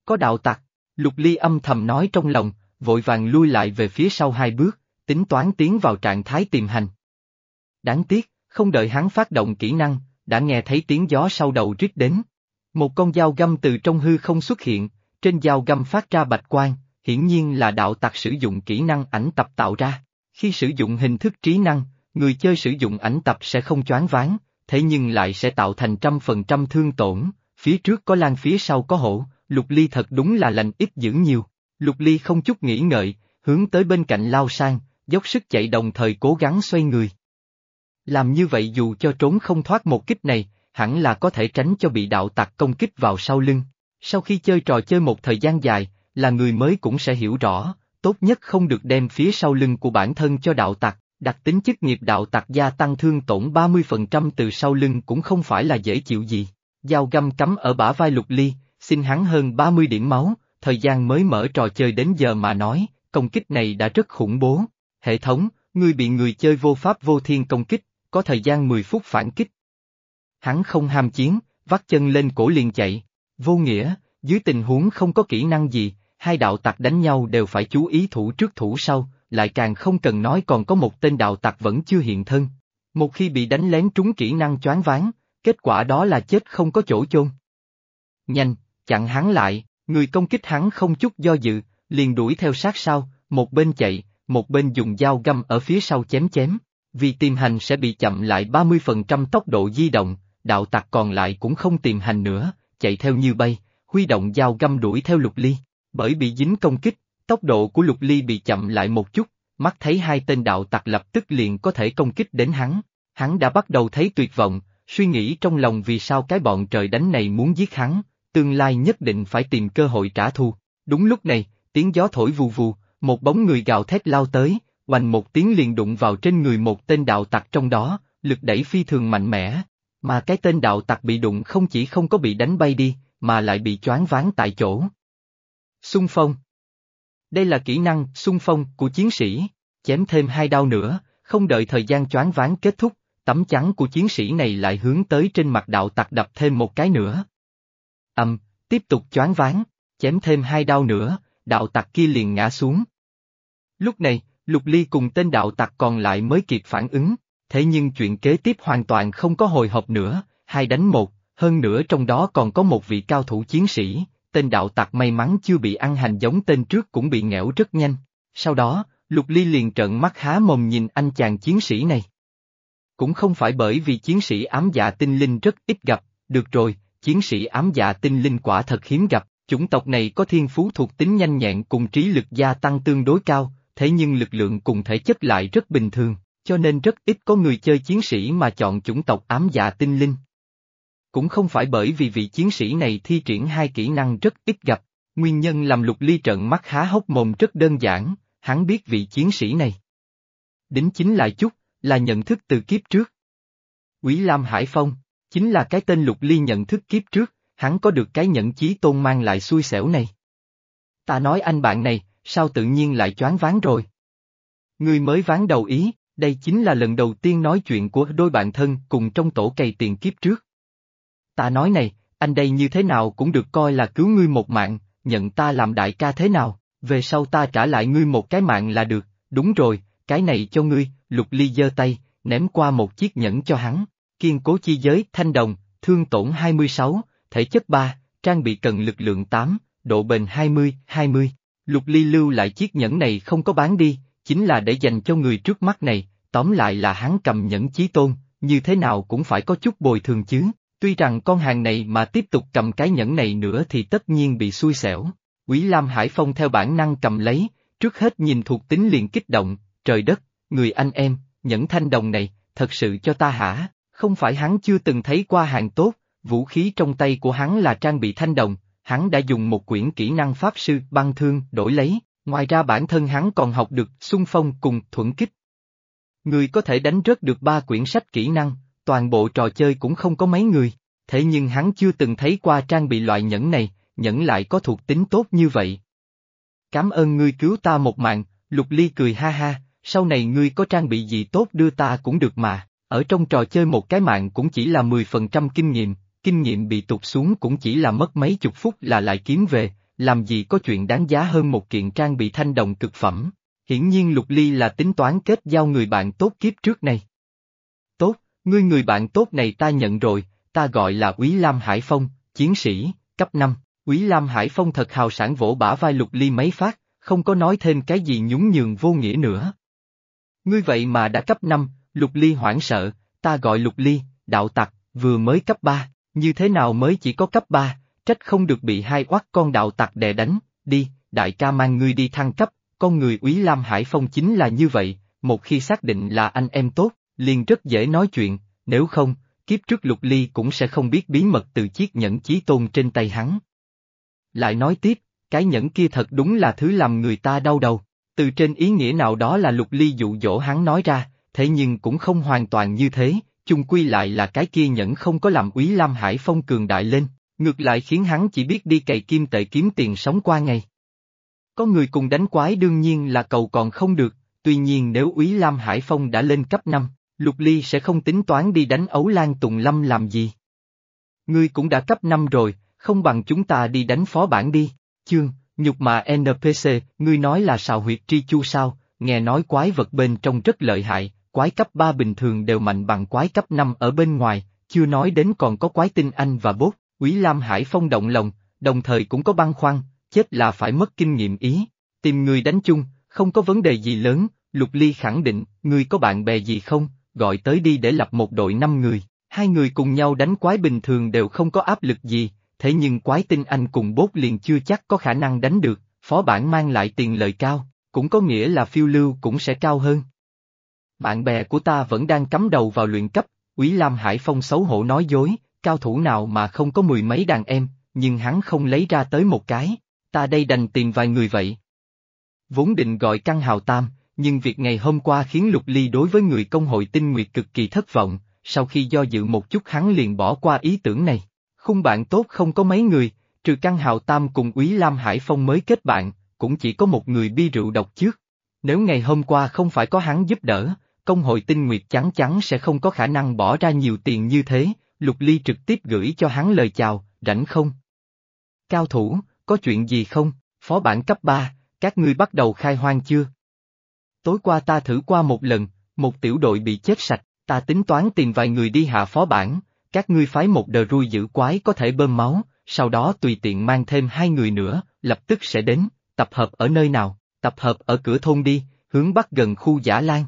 Có đạo tặc, Lục Ly âm thầm nói trong lòng, vội vàng lui lại về phía sau hai bước, tính toán tiến vào trạng thái tìm hành. Đáng tiếc, không đợi hắn phát động kỹ năng, đã nghe thấy tiếng gió sau đầu rít đến. Một con dao găm từ trong hư không xuất hiện, trên dao găm phát ra bạch quang, hiển nhiên là đạo tặc sử dụng kỹ năng ảnh tập tạo ra. Khi sử dụng hình thức trí năng, người chơi sử dụng ảnh tập sẽ không choáng váng, thế nhưng lại sẽ tạo thành trăm phần trăm thương tổn, phía trước có lan phía sau có hổ, lục ly thật đúng là lành ít dữ nhiều. Lục ly không chút nghĩ ngợi, hướng tới bên cạnh lao sang, dốc sức chạy đồng thời cố gắng xoay người. Làm như vậy dù cho trốn không thoát một kích này, hẳn là có thể tránh cho bị đạo tặc công kích vào sau lưng. Sau khi chơi trò chơi một thời gian dài, là người mới cũng sẽ hiểu rõ, tốt nhất không được đem phía sau lưng của bản thân cho đạo tặc, đặc tính chức nghiệp đạo tặc gia tăng thương tổn 30% từ sau lưng cũng không phải là dễ chịu gì. Dao găm cắm ở bả vai lục ly, xin hắn hơn 30 điểm máu, thời gian mới mở trò chơi đến giờ mà nói, công kích này đã rất khủng bố. Hệ thống, ngươi bị người chơi vô pháp vô thiên công kích, có thời gian 10 phút phản kích. Hắn không ham chiến, vắt chân lên cổ liền chạy. Vô nghĩa, dưới tình huống không có kỹ năng gì, hai đạo tặc đánh nhau đều phải chú ý thủ trước thủ sau, lại càng không cần nói còn có một tên đạo tặc vẫn chưa hiện thân. Một khi bị đánh lén trúng kỹ năng choáng váng, kết quả đó là chết không có chỗ chôn. Nhanh, chặn hắn lại, người công kích hắn không chút do dự, liền đuổi theo sát sau, một bên chạy, một bên dùng dao găm ở phía sau chém chém. Vì tìm hành sẽ bị chậm lại 30% tốc độ di động, đạo tặc còn lại cũng không tìm hành nữa, chạy theo như bay, huy động dao găm đuổi theo lục ly. Bởi bị dính công kích, tốc độ của lục ly bị chậm lại một chút, mắt thấy hai tên đạo tặc lập tức liền có thể công kích đến hắn. Hắn đã bắt đầu thấy tuyệt vọng, suy nghĩ trong lòng vì sao cái bọn trời đánh này muốn giết hắn, tương lai nhất định phải tìm cơ hội trả thù. Đúng lúc này, tiếng gió thổi vù vù, một bóng người gào thét lao tới, hoành một tiếng liền đụng vào trên người một tên đạo tặc trong đó, lực đẩy phi thường mạnh mẽ. Mà cái tên đạo tặc bị đụng không chỉ không có bị đánh bay đi, mà lại bị choáng váng tại chỗ. Xung phong đây là kỹ năng xung phong của chiến sĩ, chém thêm hai đao nữa, không đợi thời gian choáng váng kết thúc, tấm chắn của chiến sĩ này lại hướng tới trên mặt đạo tặc đập thêm một cái nữa. Âm, tiếp tục choáng váng, chém thêm hai đao nữa, đạo tặc kia liền ngã xuống. Lúc này, Lục Ly cùng tên đạo tặc còn lại mới kịp phản ứng, thế nhưng chuyện kế tiếp hoàn toàn không có hồi hộp nữa, hai đánh một, hơn nữa trong đó còn có một vị cao thủ chiến sĩ, tên đạo tặc may mắn chưa bị ăn hành giống tên trước cũng bị nghẽo rất nhanh. Sau đó, Lục Ly liền trợn mắt há mồm nhìn anh chàng chiến sĩ này. Cũng không phải bởi vì chiến sĩ ám dạ tinh linh rất ít gặp, được rồi, chiến sĩ ám dạ tinh linh quả thật hiếm gặp, chủng tộc này có thiên phú thuộc tính nhanh nhẹn cùng trí lực gia tăng tương đối cao, thế nhưng lực lượng cùng thể chất lại rất bình thường, cho nên rất ít có người chơi chiến sĩ mà chọn chủng tộc ám dạ tinh linh. Cũng không phải bởi vì vị chiến sĩ này thi triển hai kỹ năng rất ít gặp, nguyên nhân làm lục ly trận mắt há hốc mồm rất đơn giản, hắn biết vị chiến sĩ này. Đính chính lại chút, là nhận thức từ kiếp trước. Quý Lam Hải Phong, chính là cái tên lục ly nhận thức kiếp trước, hắn có được cái nhận chí tôn mang lại xui xẻo này. Ta nói anh bạn này, sao tự nhiên lại choáng ván rồi? Người mới ván đầu ý, đây chính là lần đầu tiên nói chuyện của đôi bạn thân cùng trong tổ cày tiền kiếp trước. Ta nói này, anh đây như thế nào cũng được coi là cứu ngươi một mạng, nhận ta làm đại ca thế nào, về sau ta trả lại ngươi một cái mạng là được, đúng rồi, cái này cho ngươi, lục ly giơ tay, ném qua một chiếc nhẫn cho hắn, kiên cố chi giới, thanh đồng, thương tổn 26, thể chất 3, trang bị cần lực lượng 8, độ bền 20, 20. Lục Ly lưu lại chiếc nhẫn này không có bán đi, chính là để dành cho người trước mắt này, tóm lại là hắn cầm nhẫn chí tôn, như thế nào cũng phải có chút bồi thường chứ, tuy rằng con hàng này mà tiếp tục cầm cái nhẫn này nữa thì tất nhiên bị xui xẻo. Quý Lam Hải Phong theo bản năng cầm lấy, trước hết nhìn thuộc tính liền kích động, trời đất, người anh em, nhẫn thanh đồng này, thật sự cho ta hả, không phải hắn chưa từng thấy qua hàng tốt, vũ khí trong tay của hắn là trang bị thanh đồng, hắn đã dùng một quyển kỹ năng pháp sư băng thương đổi lấy, ngoài ra bản thân hắn còn học được xung phong cùng thuẫn kích. Người có thể đánh rớt được ba quyển sách kỹ năng, toàn bộ trò chơi cũng không có mấy người, thế nhưng hắn chưa từng thấy qua trang bị loại nhẫn này, nhẫn lại có thuộc tính tốt như vậy. Cảm ơn ngươi cứu ta một mạng, Lục Ly cười ha ha, sau này ngươi có trang bị gì tốt đưa ta cũng được mà, ở trong trò chơi một cái mạng cũng chỉ là 10% kinh nghiệm, kinh nghiệm bị tụt xuống cũng chỉ là mất mấy chục phút là lại kiếm về, làm gì có chuyện đáng giá hơn một kiện trang bị thanh đồng cực phẩm. hiển nhiên Lục Ly là tính toán kết giao người bạn tốt kiếp trước này. Ngươi người bạn tốt này ta nhận rồi, ta gọi là Úy Lam Hải Phong, chiến sĩ, cấp 5. Úy Lam Hải Phong thật hào sản vỗ bả vai Lục Ly mấy phát, không có nói thêm cái gì nhún nhường vô nghĩa nữa. Ngươi vậy mà đã cấp 5, Lục Ly hoảng sợ, ta gọi Lục Ly, đạo tặc, vừa mới cấp 3, như thế nào mới chỉ có cấp 3, trách không được bị hai oát con đạo tặc đè đánh, đi, đại ca mang ngươi đi thăng cấp, con người Úy Lam Hải Phong chính là như vậy, một khi xác định là anh em tốt, liền rất dễ nói chuyện, nếu không, kiếp trước Lục Ly cũng sẽ không biết bí mật từ chiếc nhẫn chí tôn trên tay hắn. Lại nói tiếp, cái nhẫn kia thật đúng là thứ làm người ta đau đầu, từ trên ý nghĩa nào đó là Lục Ly dụ dỗ hắn nói ra, thế nhưng cũng không hoàn toàn như thế, chung quy lại là cái kia nhẫn không có làm Úy Lam Hải Phong cường đại lên, ngược lại khiến hắn chỉ biết đi cày kim tệ kiếm tiền sống qua ngày. Có người cùng đánh quái đương nhiên là cầu còn không được, tuy nhiên nếu Úy Lam Hải Phong đã lên cấp 5, Lục Ly sẽ không tính toán đi đánh Ấu Lan Tùng Lâm làm gì. Ngươi cũng đã cấp 5 rồi, không bằng chúng ta đi đánh phó bản đi, chương, nhục mà NPC, ngươi nói là sào huyệt tri chu sao, nghe nói quái vật bên trong rất lợi hại, quái cấp 3 bình thường đều mạnh bằng quái cấp 5 ở bên ngoài, chưa nói đến còn có quái tinh anh và bốt, Quý Lam Hải phong động lòng, đồng thời cũng có băn khoăn, chết là phải mất kinh nghiệm ý, tìm người đánh chung, không có vấn đề gì lớn, Lục Ly khẳng định, ngươi có bạn bè gì không, gọi tới đi để lập một đội 5 người, hai người cùng nhau đánh quái bình thường đều không có áp lực gì, thế nhưng quái tinh anh cùng bốt liền chưa chắc có khả năng đánh được, phó bản mang lại tiền lợi cao, cũng có nghĩa là phiêu lưu cũng sẽ cao hơn. Bạn bè của ta vẫn đang cắm đầu vào luyện cấp, Quý Lam Hải Phong xấu hổ nói dối, cao thủ nào mà không có mười mấy đàn em, nhưng hắn không lấy ra tới một cái, ta đây đành tìm vài người vậy. Vốn định gọi căn hào tam, nhưng việc ngày hôm qua khiến Lục Ly đối với người công hội tinh nguyệt cực kỳ thất vọng, sau khi do dự một chút hắn liền bỏ qua ý tưởng này. Khung bạn tốt không có mấy người, trừ căn hào tam cùng Úy Lam Hải Phong mới kết bạn, cũng chỉ có một người bi rượu độc trước. Nếu ngày hôm qua không phải có hắn giúp đỡ, công hội tinh nguyệt chắn chắn sẽ không có khả năng bỏ ra nhiều tiền như thế, Lục Ly trực tiếp gửi cho hắn lời chào, rảnh không? Cao thủ, có chuyện gì không? Phó bản cấp 3, các ngươi bắt đầu khai hoang chưa? Tối qua ta thử qua một lần, một tiểu đội bị chết sạch, ta tính toán tìm vài người đi hạ phó bản, các ngươi phái một đờ rui giữ quái có thể bơm máu, sau đó tùy tiện mang thêm hai người nữa, lập tức sẽ đến, tập hợp ở nơi nào, tập hợp ở cửa thôn đi, hướng bắc gần khu giả lan.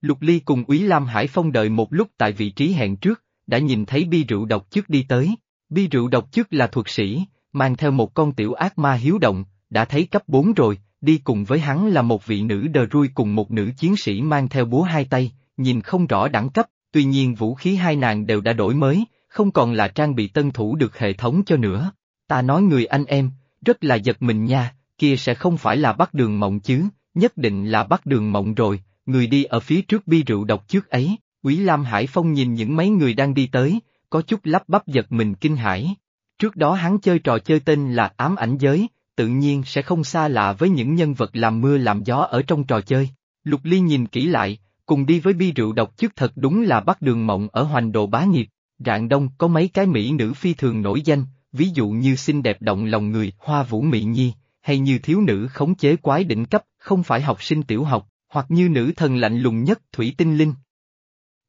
Lục Ly cùng Úy Lam Hải Phong đợi một lúc tại vị trí hẹn trước, đã nhìn thấy bi rượu độc trước đi tới. Bi rượu độc trước là thuật sĩ, mang theo một con tiểu ác ma hiếu động, đã thấy cấp 4 rồi, đi cùng với hắn là một vị nữ đờ rui cùng một nữ chiến sĩ mang theo búa hai tay, nhìn không rõ đẳng cấp, tuy nhiên vũ khí hai nàng đều đã đổi mới, không còn là trang bị tân thủ được hệ thống cho nữa. Ta nói người anh em, rất là giật mình nha, kia sẽ không phải là bắt đường mộng chứ, nhất định là bắt đường mộng rồi, người đi ở phía trước bi rượu độc trước ấy, Quý Lam Hải Phong nhìn những mấy người đang đi tới, có chút lắp bắp giật mình kinh hãi. Trước đó hắn chơi trò chơi tên là ám ảnh giới, tự nhiên sẽ không xa lạ với những nhân vật làm mưa làm gió ở trong trò chơi. Lục Ly nhìn kỹ lại, cùng đi với bi rượu độc chức thật đúng là bắt đường mộng ở hoành đồ bá nghiệp. Rạng đông có mấy cái mỹ nữ phi thường nổi danh, ví dụ như xinh đẹp động lòng người Hoa Vũ Mỹ Nhi, hay như thiếu nữ khống chế quái đỉnh cấp, không phải học sinh tiểu học, hoặc như nữ thần lạnh lùng nhất Thủy Tinh Linh.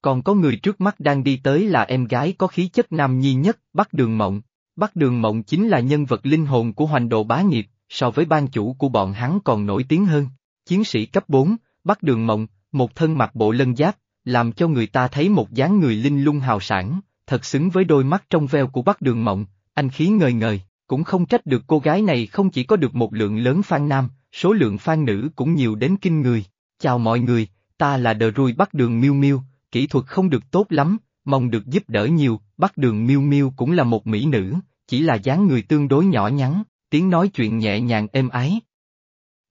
Còn có người trước mắt đang đi tới là em gái có khí chất nam nhi nhất, bắt Đường Mộng. Bắc Đường Mộng chính là nhân vật linh hồn của hoành đồ bá nghiệp, so với ban chủ của bọn hắn còn nổi tiếng hơn. Chiến sĩ cấp 4, Bắc Đường Mộng, một thân mặc bộ lân giáp, làm cho người ta thấy một dáng người linh lung hào sản, thật xứng với đôi mắt trong veo của Bắc Đường Mộng, anh khí ngời ngời, cũng không trách được cô gái này không chỉ có được một lượng lớn fan nam, số lượng fan nữ cũng nhiều đến kinh người. Chào mọi người, ta là Đờ Rui Bắc Đường Miu Miu, kỹ thuật không được tốt lắm, mong được giúp đỡ nhiều, bắt Đường Miêu Miêu cũng là một mỹ nữ, chỉ là dáng người tương đối nhỏ nhắn, tiếng nói chuyện nhẹ nhàng êm ái.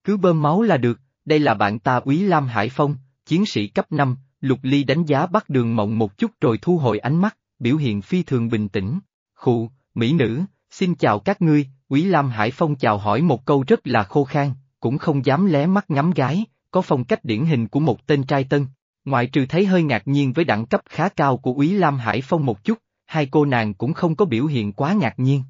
Cứ bơm máu là được, đây là bạn ta Úy Lam Hải Phong, chiến sĩ cấp 5, Lục Ly đánh giá bắt Đường Mộng một chút rồi thu hồi ánh mắt, biểu hiện phi thường bình tĩnh. Khụ, mỹ nữ, xin chào các ngươi, Úy Lam Hải Phong chào hỏi một câu rất là khô khan, cũng không dám lé mắt ngắm gái, có phong cách điển hình của một tên trai tân. Ngoại trừ thấy hơi ngạc nhiên với đẳng cấp khá cao của Úy Lam Hải Phong một chút, hai cô nàng cũng không có biểu hiện quá ngạc nhiên.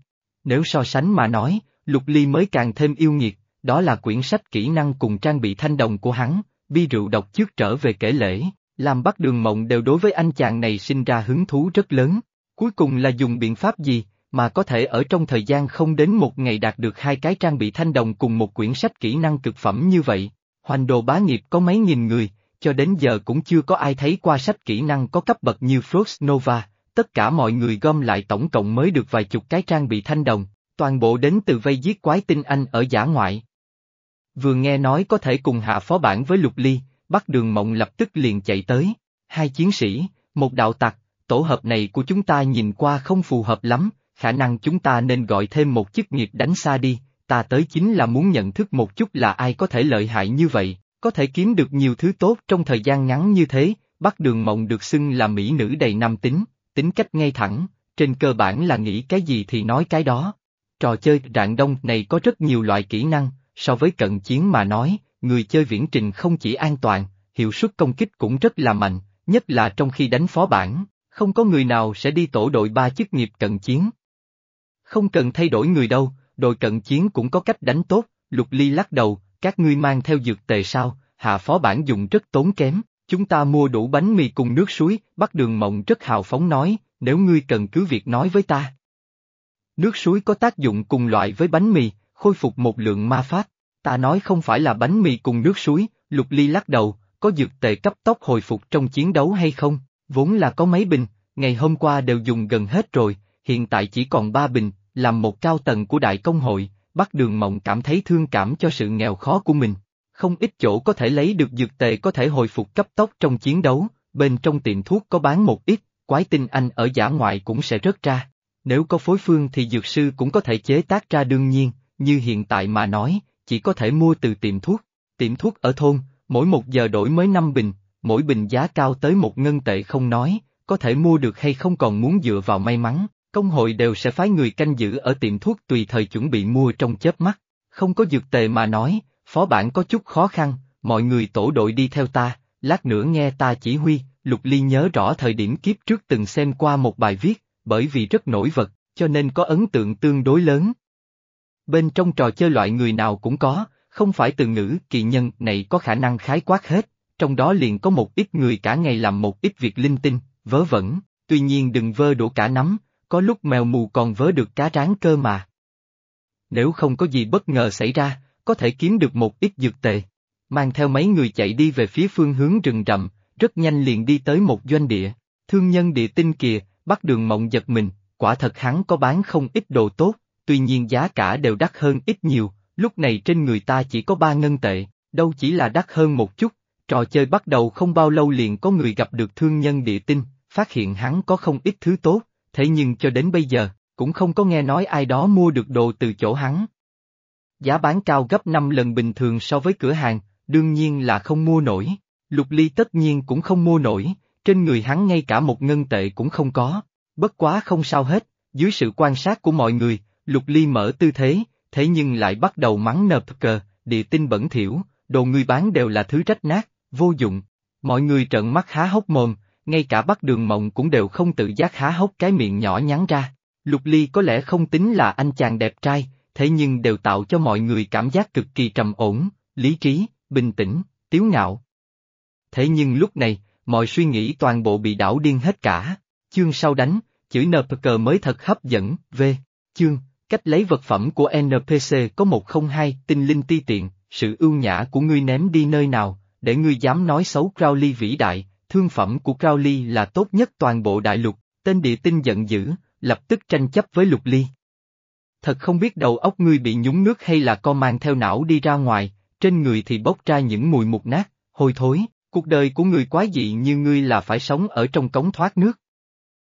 Nếu so sánh mà nói, Lục Ly mới càng thêm yêu nghiệt, đó là quyển sách kỹ năng cùng trang bị thanh đồng của hắn, bi rượu độc trước trở về kể lễ, làm bắt đường mộng đều đối với anh chàng này sinh ra hứng thú rất lớn. Cuối cùng là dùng biện pháp gì, mà có thể ở trong thời gian không đến một ngày đạt được hai cái trang bị thanh đồng cùng một quyển sách kỹ năng cực phẩm như vậy. Hoành đồ bá nghiệp có mấy nghìn người, cho đến giờ cũng chưa có ai thấy qua sách kỹ năng có cấp bậc như Frost Nova, tất cả mọi người gom lại tổng cộng mới được vài chục cái trang bị thanh đồng, toàn bộ đến từ vây giết quái tinh anh ở giả ngoại. Vừa nghe nói có thể cùng hạ phó bản với Lục Ly, bắt đường mộng lập tức liền chạy tới. Hai chiến sĩ, một đạo tặc, tổ hợp này của chúng ta nhìn qua không phù hợp lắm, khả năng chúng ta nên gọi thêm một chức nghiệp đánh xa đi, ta tới chính là muốn nhận thức một chút là ai có thể lợi hại như vậy, có thể kiếm được nhiều thứ tốt trong thời gian ngắn như thế, bắt đường mộng được xưng là mỹ nữ đầy nam tính, tính cách ngay thẳng, trên cơ bản là nghĩ cái gì thì nói cái đó. Trò chơi rạng đông này có rất nhiều loại kỹ năng, so với cận chiến mà nói, người chơi viễn trình không chỉ an toàn, hiệu suất công kích cũng rất là mạnh, nhất là trong khi đánh phó bản, không có người nào sẽ đi tổ đội ba chức nghiệp cận chiến. Không cần thay đổi người đâu, đội cận chiến cũng có cách đánh tốt, lục ly lắc đầu, các ngươi mang theo dược tề sao, hạ phó bản dùng rất tốn kém, chúng ta mua đủ bánh mì cùng nước suối, bắt đường mộng rất hào phóng nói, nếu ngươi cần cứ việc nói với ta. Nước suối có tác dụng cùng loại với bánh mì, khôi phục một lượng ma pháp, ta nói không phải là bánh mì cùng nước suối, lục ly lắc đầu, có dược tề cấp tốc hồi phục trong chiến đấu hay không, vốn là có mấy bình, ngày hôm qua đều dùng gần hết rồi, hiện tại chỉ còn ba bình, làm một cao tầng của đại công hội, bắt đường mộng cảm thấy thương cảm cho sự nghèo khó của mình. Không ít chỗ có thể lấy được dược tề có thể hồi phục cấp tốc trong chiến đấu, bên trong tiệm thuốc có bán một ít, quái tinh anh ở giả ngoại cũng sẽ rớt ra. Nếu có phối phương thì dược sư cũng có thể chế tác ra đương nhiên, như hiện tại mà nói, chỉ có thể mua từ tiệm thuốc. Tiệm thuốc ở thôn, mỗi một giờ đổi mới 5 bình, mỗi bình giá cao tới một ngân tệ không nói, có thể mua được hay không còn muốn dựa vào may mắn, công hội đều sẽ phái người canh giữ ở tiệm thuốc tùy thời chuẩn bị mua trong chớp mắt. Không có dược tề mà nói, phó bản có chút khó khăn, mọi người tổ đội đi theo ta, lát nữa nghe ta chỉ huy, Lục Ly nhớ rõ thời điểm kiếp trước từng xem qua một bài viết, bởi vì rất nổi vật, cho nên có ấn tượng tương đối lớn. Bên trong trò chơi loại người nào cũng có, không phải từ ngữ kỳ nhân này có khả năng khái quát hết, trong đó liền có một ít người cả ngày làm một ít việc linh tinh, vớ vẩn, tuy nhiên đừng vơ đổ cả nắm, có lúc mèo mù còn vớ được cá rán cơ mà. Nếu không có gì bất ngờ xảy ra, có thể kiếm được một ít dược tệ. Mang theo mấy người chạy đi về phía phương hướng rừng rậm, rất nhanh liền đi tới một doanh địa. Thương nhân địa tinh kìa, bắt đường mộng giật mình, quả thật hắn có bán không ít đồ tốt, tuy nhiên giá cả đều đắt hơn ít nhiều, lúc này trên người ta chỉ có ba ngân tệ, đâu chỉ là đắt hơn một chút, trò chơi bắt đầu không bao lâu liền có người gặp được thương nhân địa tinh, phát hiện hắn có không ít thứ tốt, thế nhưng cho đến bây giờ, cũng không có nghe nói ai đó mua được đồ từ chỗ hắn. Giá bán cao gấp 5 lần bình thường so với cửa hàng, đương nhiên là không mua nổi. Lục Ly tất nhiên cũng không mua nổi, trên người hắn ngay cả một ngân tệ cũng không có. Bất quá không sao hết, dưới sự quan sát của mọi người, Lục Ly mở tư thế, thế nhưng lại bắt đầu mắng nợp cờ, địa tinh bẩn thỉu, đồ người bán đều là thứ rách nát, vô dụng. Mọi người trợn mắt há hốc mồm, ngay cả bắt đường mộng cũng đều không tự giác há hốc cái miệng nhỏ nhắn ra. Lục Ly có lẽ không tính là anh chàng đẹp trai, thế nhưng đều tạo cho mọi người cảm giác cực kỳ trầm ổn, lý trí, bình tĩnh, tiếu ngạo. Thế nhưng lúc này, mọi suy nghĩ toàn bộ bị đảo điên hết cả. Chương sau đánh, chữ NPC mới thật hấp dẫn, V. Chương, cách lấy vật phẩm của NPC có một không hai tinh linh ti tiện, sự ưu nhã của ngươi ném đi nơi nào, để ngươi dám nói xấu Crowley vĩ đại, thương phẩm của Crowley là tốt nhất toàn bộ đại lục, tên địa tinh giận dữ, lập tức tranh chấp với lục ly. Thật không biết đầu óc ngươi bị nhúng nước hay là con mang theo não đi ra ngoài, trên người thì bốc ra những mùi mục nát, hôi thối, cuộc đời của người quá dị như ngươi là phải sống ở trong cống thoát nước.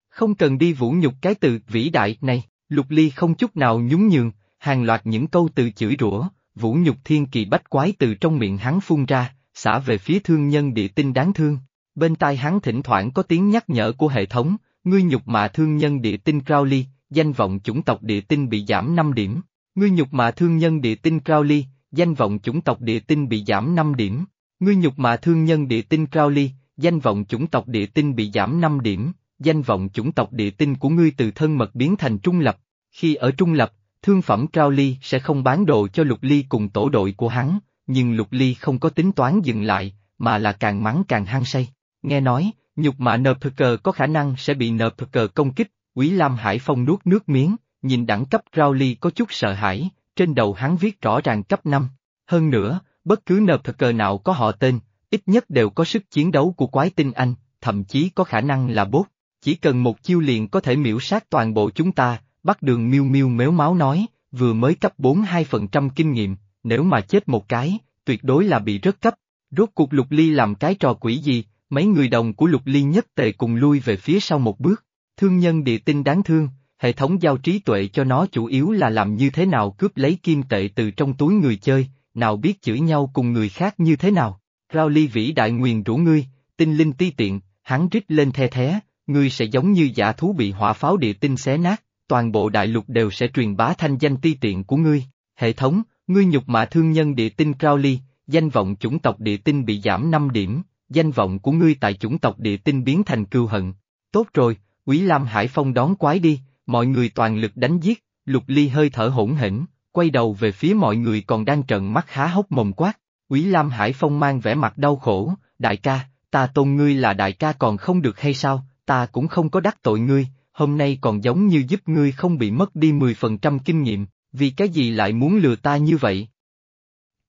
Không cần đi vũ nhục cái từ vĩ đại này, lục ly không chút nào nhún nhường, hàng loạt những câu từ chửi rủa, vũ nhục thiên kỳ bách quái từ trong miệng hắn phun ra, xả về phía thương nhân địa tinh đáng thương. Bên tai hắn thỉnh thoảng có tiếng nhắc nhở của hệ thống, ngươi nhục mạ thương nhân địa tinh Crowley, danh vọng chủng tộc địa tinh bị giảm 5 điểm. Ngươi nhục mạ thương nhân địa tinh Crowley, danh vọng chủng tộc địa tinh bị giảm 5 điểm. Ngươi nhục mạ thương nhân địa tinh Crowley, danh vọng chủng tộc địa tinh bị giảm 5 điểm. Danh vọng chủng tộc địa tinh của ngươi từ thân mật biến thành trung lập. Khi ở trung lập, thương phẩm Crowley sẽ không bán đồ cho Lục Ly cùng tổ đội của hắn, nhưng Lục Ly không có tính toán dừng lại, mà là càng mắng càng hăng say. Nghe nói, nhục mạ nợp cờ có khả năng sẽ bị nợp cờ công kích, Quý Lam Hải Phong nuốt nước miếng, nhìn đẳng cấp Rowley có chút sợ hãi, trên đầu hắn viết rõ ràng cấp 5. Hơn nữa, bất cứ nợp cờ nào có họ tên, ít nhất đều có sức chiến đấu của quái tinh anh, thậm chí có khả năng là bốt. Chỉ cần một chiêu liền có thể miễu sát toàn bộ chúng ta, bắt đường miêu miêu méo máu nói, vừa mới cấp 42% kinh nghiệm, nếu mà chết một cái, tuyệt đối là bị rớt cấp. Rốt cuộc lục ly làm cái trò quỷ gì, mấy người đồng của lục ly nhất tề cùng lui về phía sau một bước. Thương nhân địa tinh đáng thương, hệ thống giao trí tuệ cho nó chủ yếu là làm như thế nào cướp lấy kim tệ từ trong túi người chơi, nào biết chửi nhau cùng người khác như thế nào. Rao ly vĩ đại nguyền rủ ngươi, tinh linh ti tiện, hắn rít lên the thé, ngươi sẽ giống như giả thú bị hỏa pháo địa tinh xé nát, toàn bộ đại lục đều sẽ truyền bá thanh danh ti tiện của ngươi. Hệ thống, ngươi nhục mạ thương nhân địa tinh Crowley, danh vọng chủng tộc địa tinh bị giảm 5 điểm, danh vọng của ngươi tại chủng tộc địa tinh biến thành cưu hận. Tốt rồi, Quý Lam Hải Phong đón quái đi, mọi người toàn lực đánh giết, Lục Ly hơi thở hỗn hỉnh, quay đầu về phía mọi người còn đang trợn mắt há hốc mồm quát. Quý Lam Hải Phong mang vẻ mặt đau khổ, đại ca, ta tôn ngươi là đại ca còn không được hay sao, ta cũng không có đắc tội ngươi, hôm nay còn giống như giúp ngươi không bị mất đi 10% kinh nghiệm, vì cái gì lại muốn lừa ta như vậy?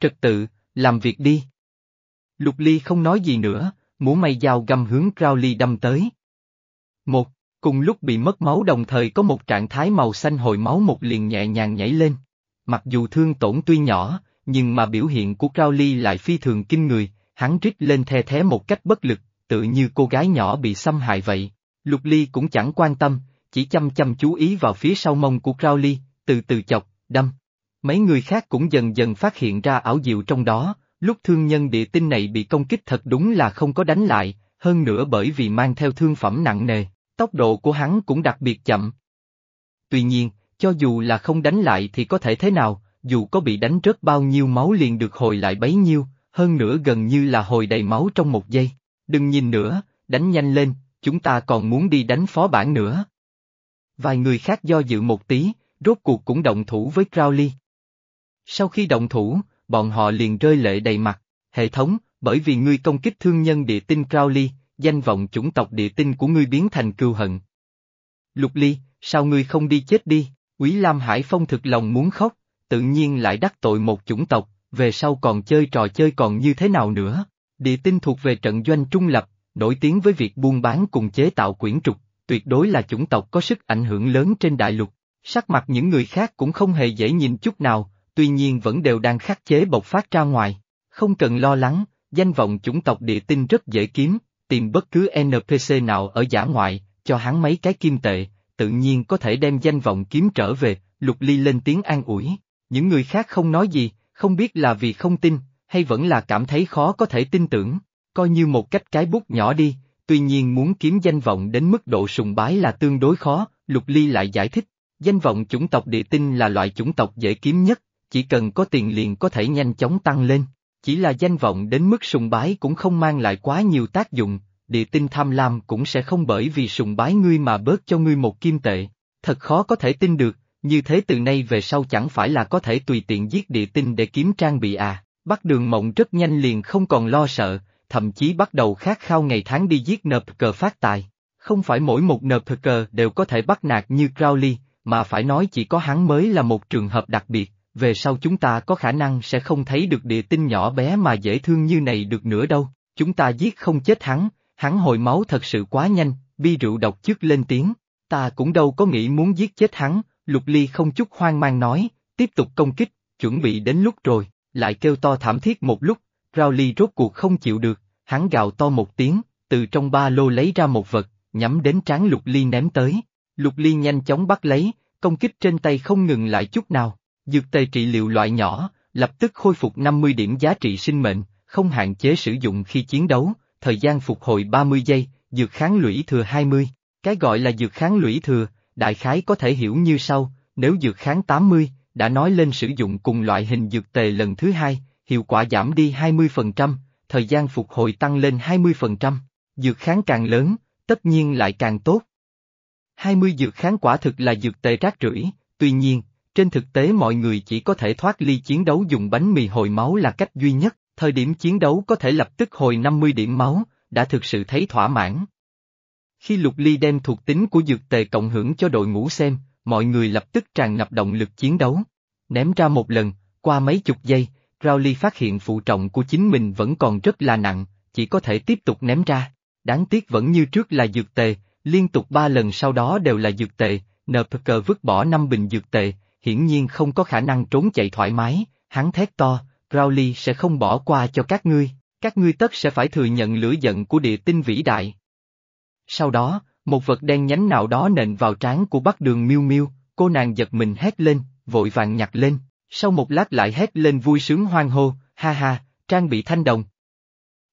Trật tự, làm việc đi. Lục Ly không nói gì nữa, múa may dao găm hướng Crowley đâm tới. Một, cùng lúc bị mất máu đồng thời có một trạng thái màu xanh hồi máu một liền nhẹ nhàng nhảy lên. Mặc dù thương tổn tuy nhỏ, nhưng mà biểu hiện của Crowley lại phi thường kinh người, hắn rít lên the thế một cách bất lực, tự như cô gái nhỏ bị xâm hại vậy. Lục Ly cũng chẳng quan tâm, chỉ chăm chăm chú ý vào phía sau mông của Crowley, từ từ chọc, đâm. Mấy người khác cũng dần dần phát hiện ra ảo diệu trong đó, lúc thương nhân địa tinh này bị công kích thật đúng là không có đánh lại, hơn nữa bởi vì mang theo thương phẩm nặng nề, tốc độ của hắn cũng đặc biệt chậm. Tuy nhiên, cho dù là không đánh lại thì có thể thế nào, dù có bị đánh rớt bao nhiêu máu liền được hồi lại bấy nhiêu, hơn nữa gần như là hồi đầy máu trong một giây. Đừng nhìn nữa, đánh nhanh lên, chúng ta còn muốn đi đánh phó bản nữa. Vài người khác do dự một tí, rốt cuộc cũng động thủ với Crowley. Sau khi động thủ, bọn họ liền rơi lệ đầy mặt, hệ thống, bởi vì ngươi công kích thương nhân địa tinh Crowley, danh vọng chủng tộc địa tinh của ngươi biến thành cưu hận. Lục Ly, sao ngươi không đi chết đi, Quý Lam Hải Phong thực lòng muốn khóc, tự nhiên lại đắc tội một chủng tộc, về sau còn chơi trò chơi còn như thế nào nữa. Địa tinh thuộc về trận doanh trung lập, nổi tiếng với việc buôn bán cùng chế tạo quyển trục, tuyệt đối là chủng tộc có sức ảnh hưởng lớn trên đại lục. Sắc mặt những người khác cũng không hề dễ nhìn chút nào, tuy nhiên vẫn đều đang khắc chế bộc phát ra ngoài. Không cần lo lắng, danh vọng chủng tộc địa tinh rất dễ kiếm, tìm bất cứ NPC nào ở giả ngoại, cho hắn mấy cái kim tệ, tự nhiên có thể đem danh vọng kiếm trở về, Lục Ly lên tiếng an ủi. Những người khác không nói gì, không biết là vì không tin, hay vẫn là cảm thấy khó có thể tin tưởng, coi như một cách cái bút nhỏ đi, tuy nhiên muốn kiếm danh vọng đến mức độ sùng bái là tương đối khó, Lục Ly lại giải thích, danh vọng chủng tộc địa tinh là loại chủng tộc dễ kiếm nhất, chỉ cần có tiền liền có thể nhanh chóng tăng lên, chỉ là danh vọng đến mức sùng bái cũng không mang lại quá nhiều tác dụng, địa tinh tham lam cũng sẽ không bởi vì sùng bái ngươi mà bớt cho ngươi một kim tệ, thật khó có thể tin được, như thế từ nay về sau chẳng phải là có thể tùy tiện giết địa tinh để kiếm trang bị à, bắt đường mộng rất nhanh liền không còn lo sợ, thậm chí bắt đầu khát khao ngày tháng đi giết nợp cờ phát tài. Không phải mỗi một nợp cờ đều có thể bắt nạt như Crowley, mà phải nói chỉ có hắn mới là một trường hợp đặc biệt, về sau chúng ta có khả năng sẽ không thấy được địa tinh nhỏ bé mà dễ thương như này được nữa đâu, chúng ta giết không chết hắn, hắn hồi máu thật sự quá nhanh, bi rượu độc trước lên tiếng, ta cũng đâu có nghĩ muốn giết chết hắn, Lục Ly không chút hoang mang nói, tiếp tục công kích, chuẩn bị đến lúc rồi, lại kêu to thảm thiết một lúc, Rowley rốt cuộc không chịu được, hắn gào to một tiếng, từ trong ba lô lấy ra một vật, nhắm đến trán Lục Ly ném tới. Lục Ly nhanh chóng bắt lấy, công kích trên tay không ngừng lại chút nào, dược tề trị liệu loại nhỏ, lập tức khôi phục 50 điểm giá trị sinh mệnh, không hạn chế sử dụng khi chiến đấu, thời gian phục hồi 30 giây, dược kháng lũy thừa 20. Cái gọi là dược kháng lũy thừa, đại khái có thể hiểu như sau, nếu dược kháng 80, đã nói lên sử dụng cùng loại hình dược tề lần thứ hai, hiệu quả giảm đi 20%, thời gian phục hồi tăng lên 20%, dược kháng càng lớn, tất nhiên lại càng tốt. 20 dược kháng quả thực là dược tề rác rưởi, tuy nhiên, trên thực tế mọi người chỉ có thể thoát ly chiến đấu dùng bánh mì hồi máu là cách duy nhất, thời điểm chiến đấu có thể lập tức hồi 50 điểm máu, đã thực sự thấy thỏa mãn. Khi Lục Ly đem thuộc tính của dược tề cộng hưởng cho đội ngũ xem, mọi người lập tức tràn ngập động lực chiến đấu. Ném ra một lần, qua mấy chục giây, Crowley phát hiện phụ trọng của chính mình vẫn còn rất là nặng, chỉ có thể tiếp tục ném ra. Đáng tiếc vẫn như trước là dược tề, liên tục ba lần sau đó đều là dược tệ, NPK vứt bỏ năm bình dược tệ, hiển nhiên không có khả năng trốn chạy thoải mái, hắn thét to, Crowley sẽ không bỏ qua cho các ngươi, các ngươi tất sẽ phải thừa nhận lửa giận của địa tinh vĩ đại. Sau đó, một vật đen nhánh nào đó nện vào trán của bắc đường miêu miêu, cô nàng giật mình hét lên, vội vàng nhặt lên, sau một lát lại hét lên vui sướng hoang hô, ha ha, trang bị thanh đồng.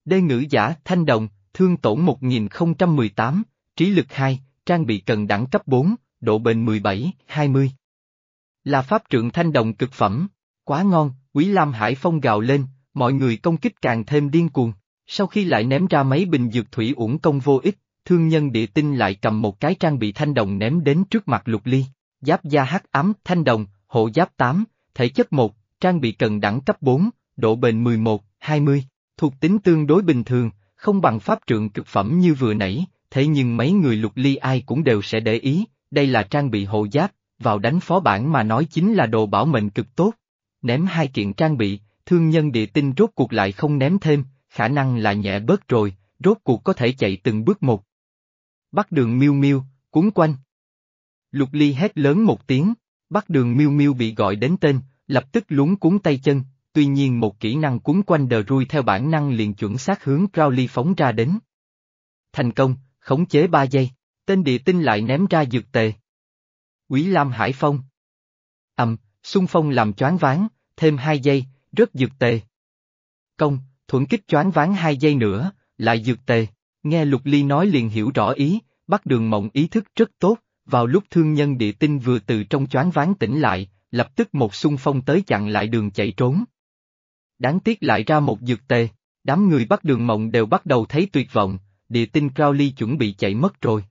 Đê ngữ giả, thanh đồng, thương tổn 1018, trí lực 2, trang bị cần đẳng cấp 4, độ bền 17, 20. Là pháp trượng thanh đồng cực phẩm, quá ngon, Quý Lam Hải Phong gào lên, mọi người công kích càng thêm điên cuồng, sau khi lại ném ra mấy bình dược thủy uổng công vô ích, thương nhân địa tinh lại cầm một cái trang bị thanh đồng ném đến trước mặt lục ly, giáp da hắc ám thanh đồng, hộ giáp 8, thể chất 1, trang bị cần đẳng cấp 4, độ bền 11, 20, thuộc tính tương đối bình thường, không bằng pháp trượng cực phẩm như vừa nãy, thế nhưng mấy người lục ly ai cũng đều sẽ để ý, đây là trang bị hộ giáp, vào đánh phó bản mà nói chính là đồ bảo mệnh cực tốt. Ném hai kiện trang bị, thương nhân địa tinh rốt cuộc lại không ném thêm, khả năng là nhẹ bớt rồi, rốt cuộc có thể chạy từng bước một. Bắt đường miêu miêu, cuốn quanh. Lục ly hét lớn một tiếng, bắt đường miêu miêu bị gọi đến tên, lập tức lúng cuốn tay chân, tuy nhiên một kỹ năng cuốn quanh đờ rui theo bản năng liền chuẩn xác hướng Crowley phóng ra đến. Thành công, khống chế 3 giây, tên địa tinh lại ném ra dược tề. Quý Lam Hải Phong. Ầm, xung phong làm choáng váng, thêm 2 giây, rất dược tề. Công, thuận kích choáng váng 2 giây nữa, lại dược tề. Nghe Lục Ly nói liền hiểu rõ ý, bắt đường mộng ý thức rất tốt, vào lúc thương nhân địa tinh vừa từ trong choáng váng tỉnh lại, lập tức một xung phong tới chặn lại đường chạy trốn. Đáng tiếc lại ra một dược tề, đám người bắt đường mộng đều bắt đầu thấy tuyệt vọng, địa tinh Crowley chuẩn bị chạy mất rồi.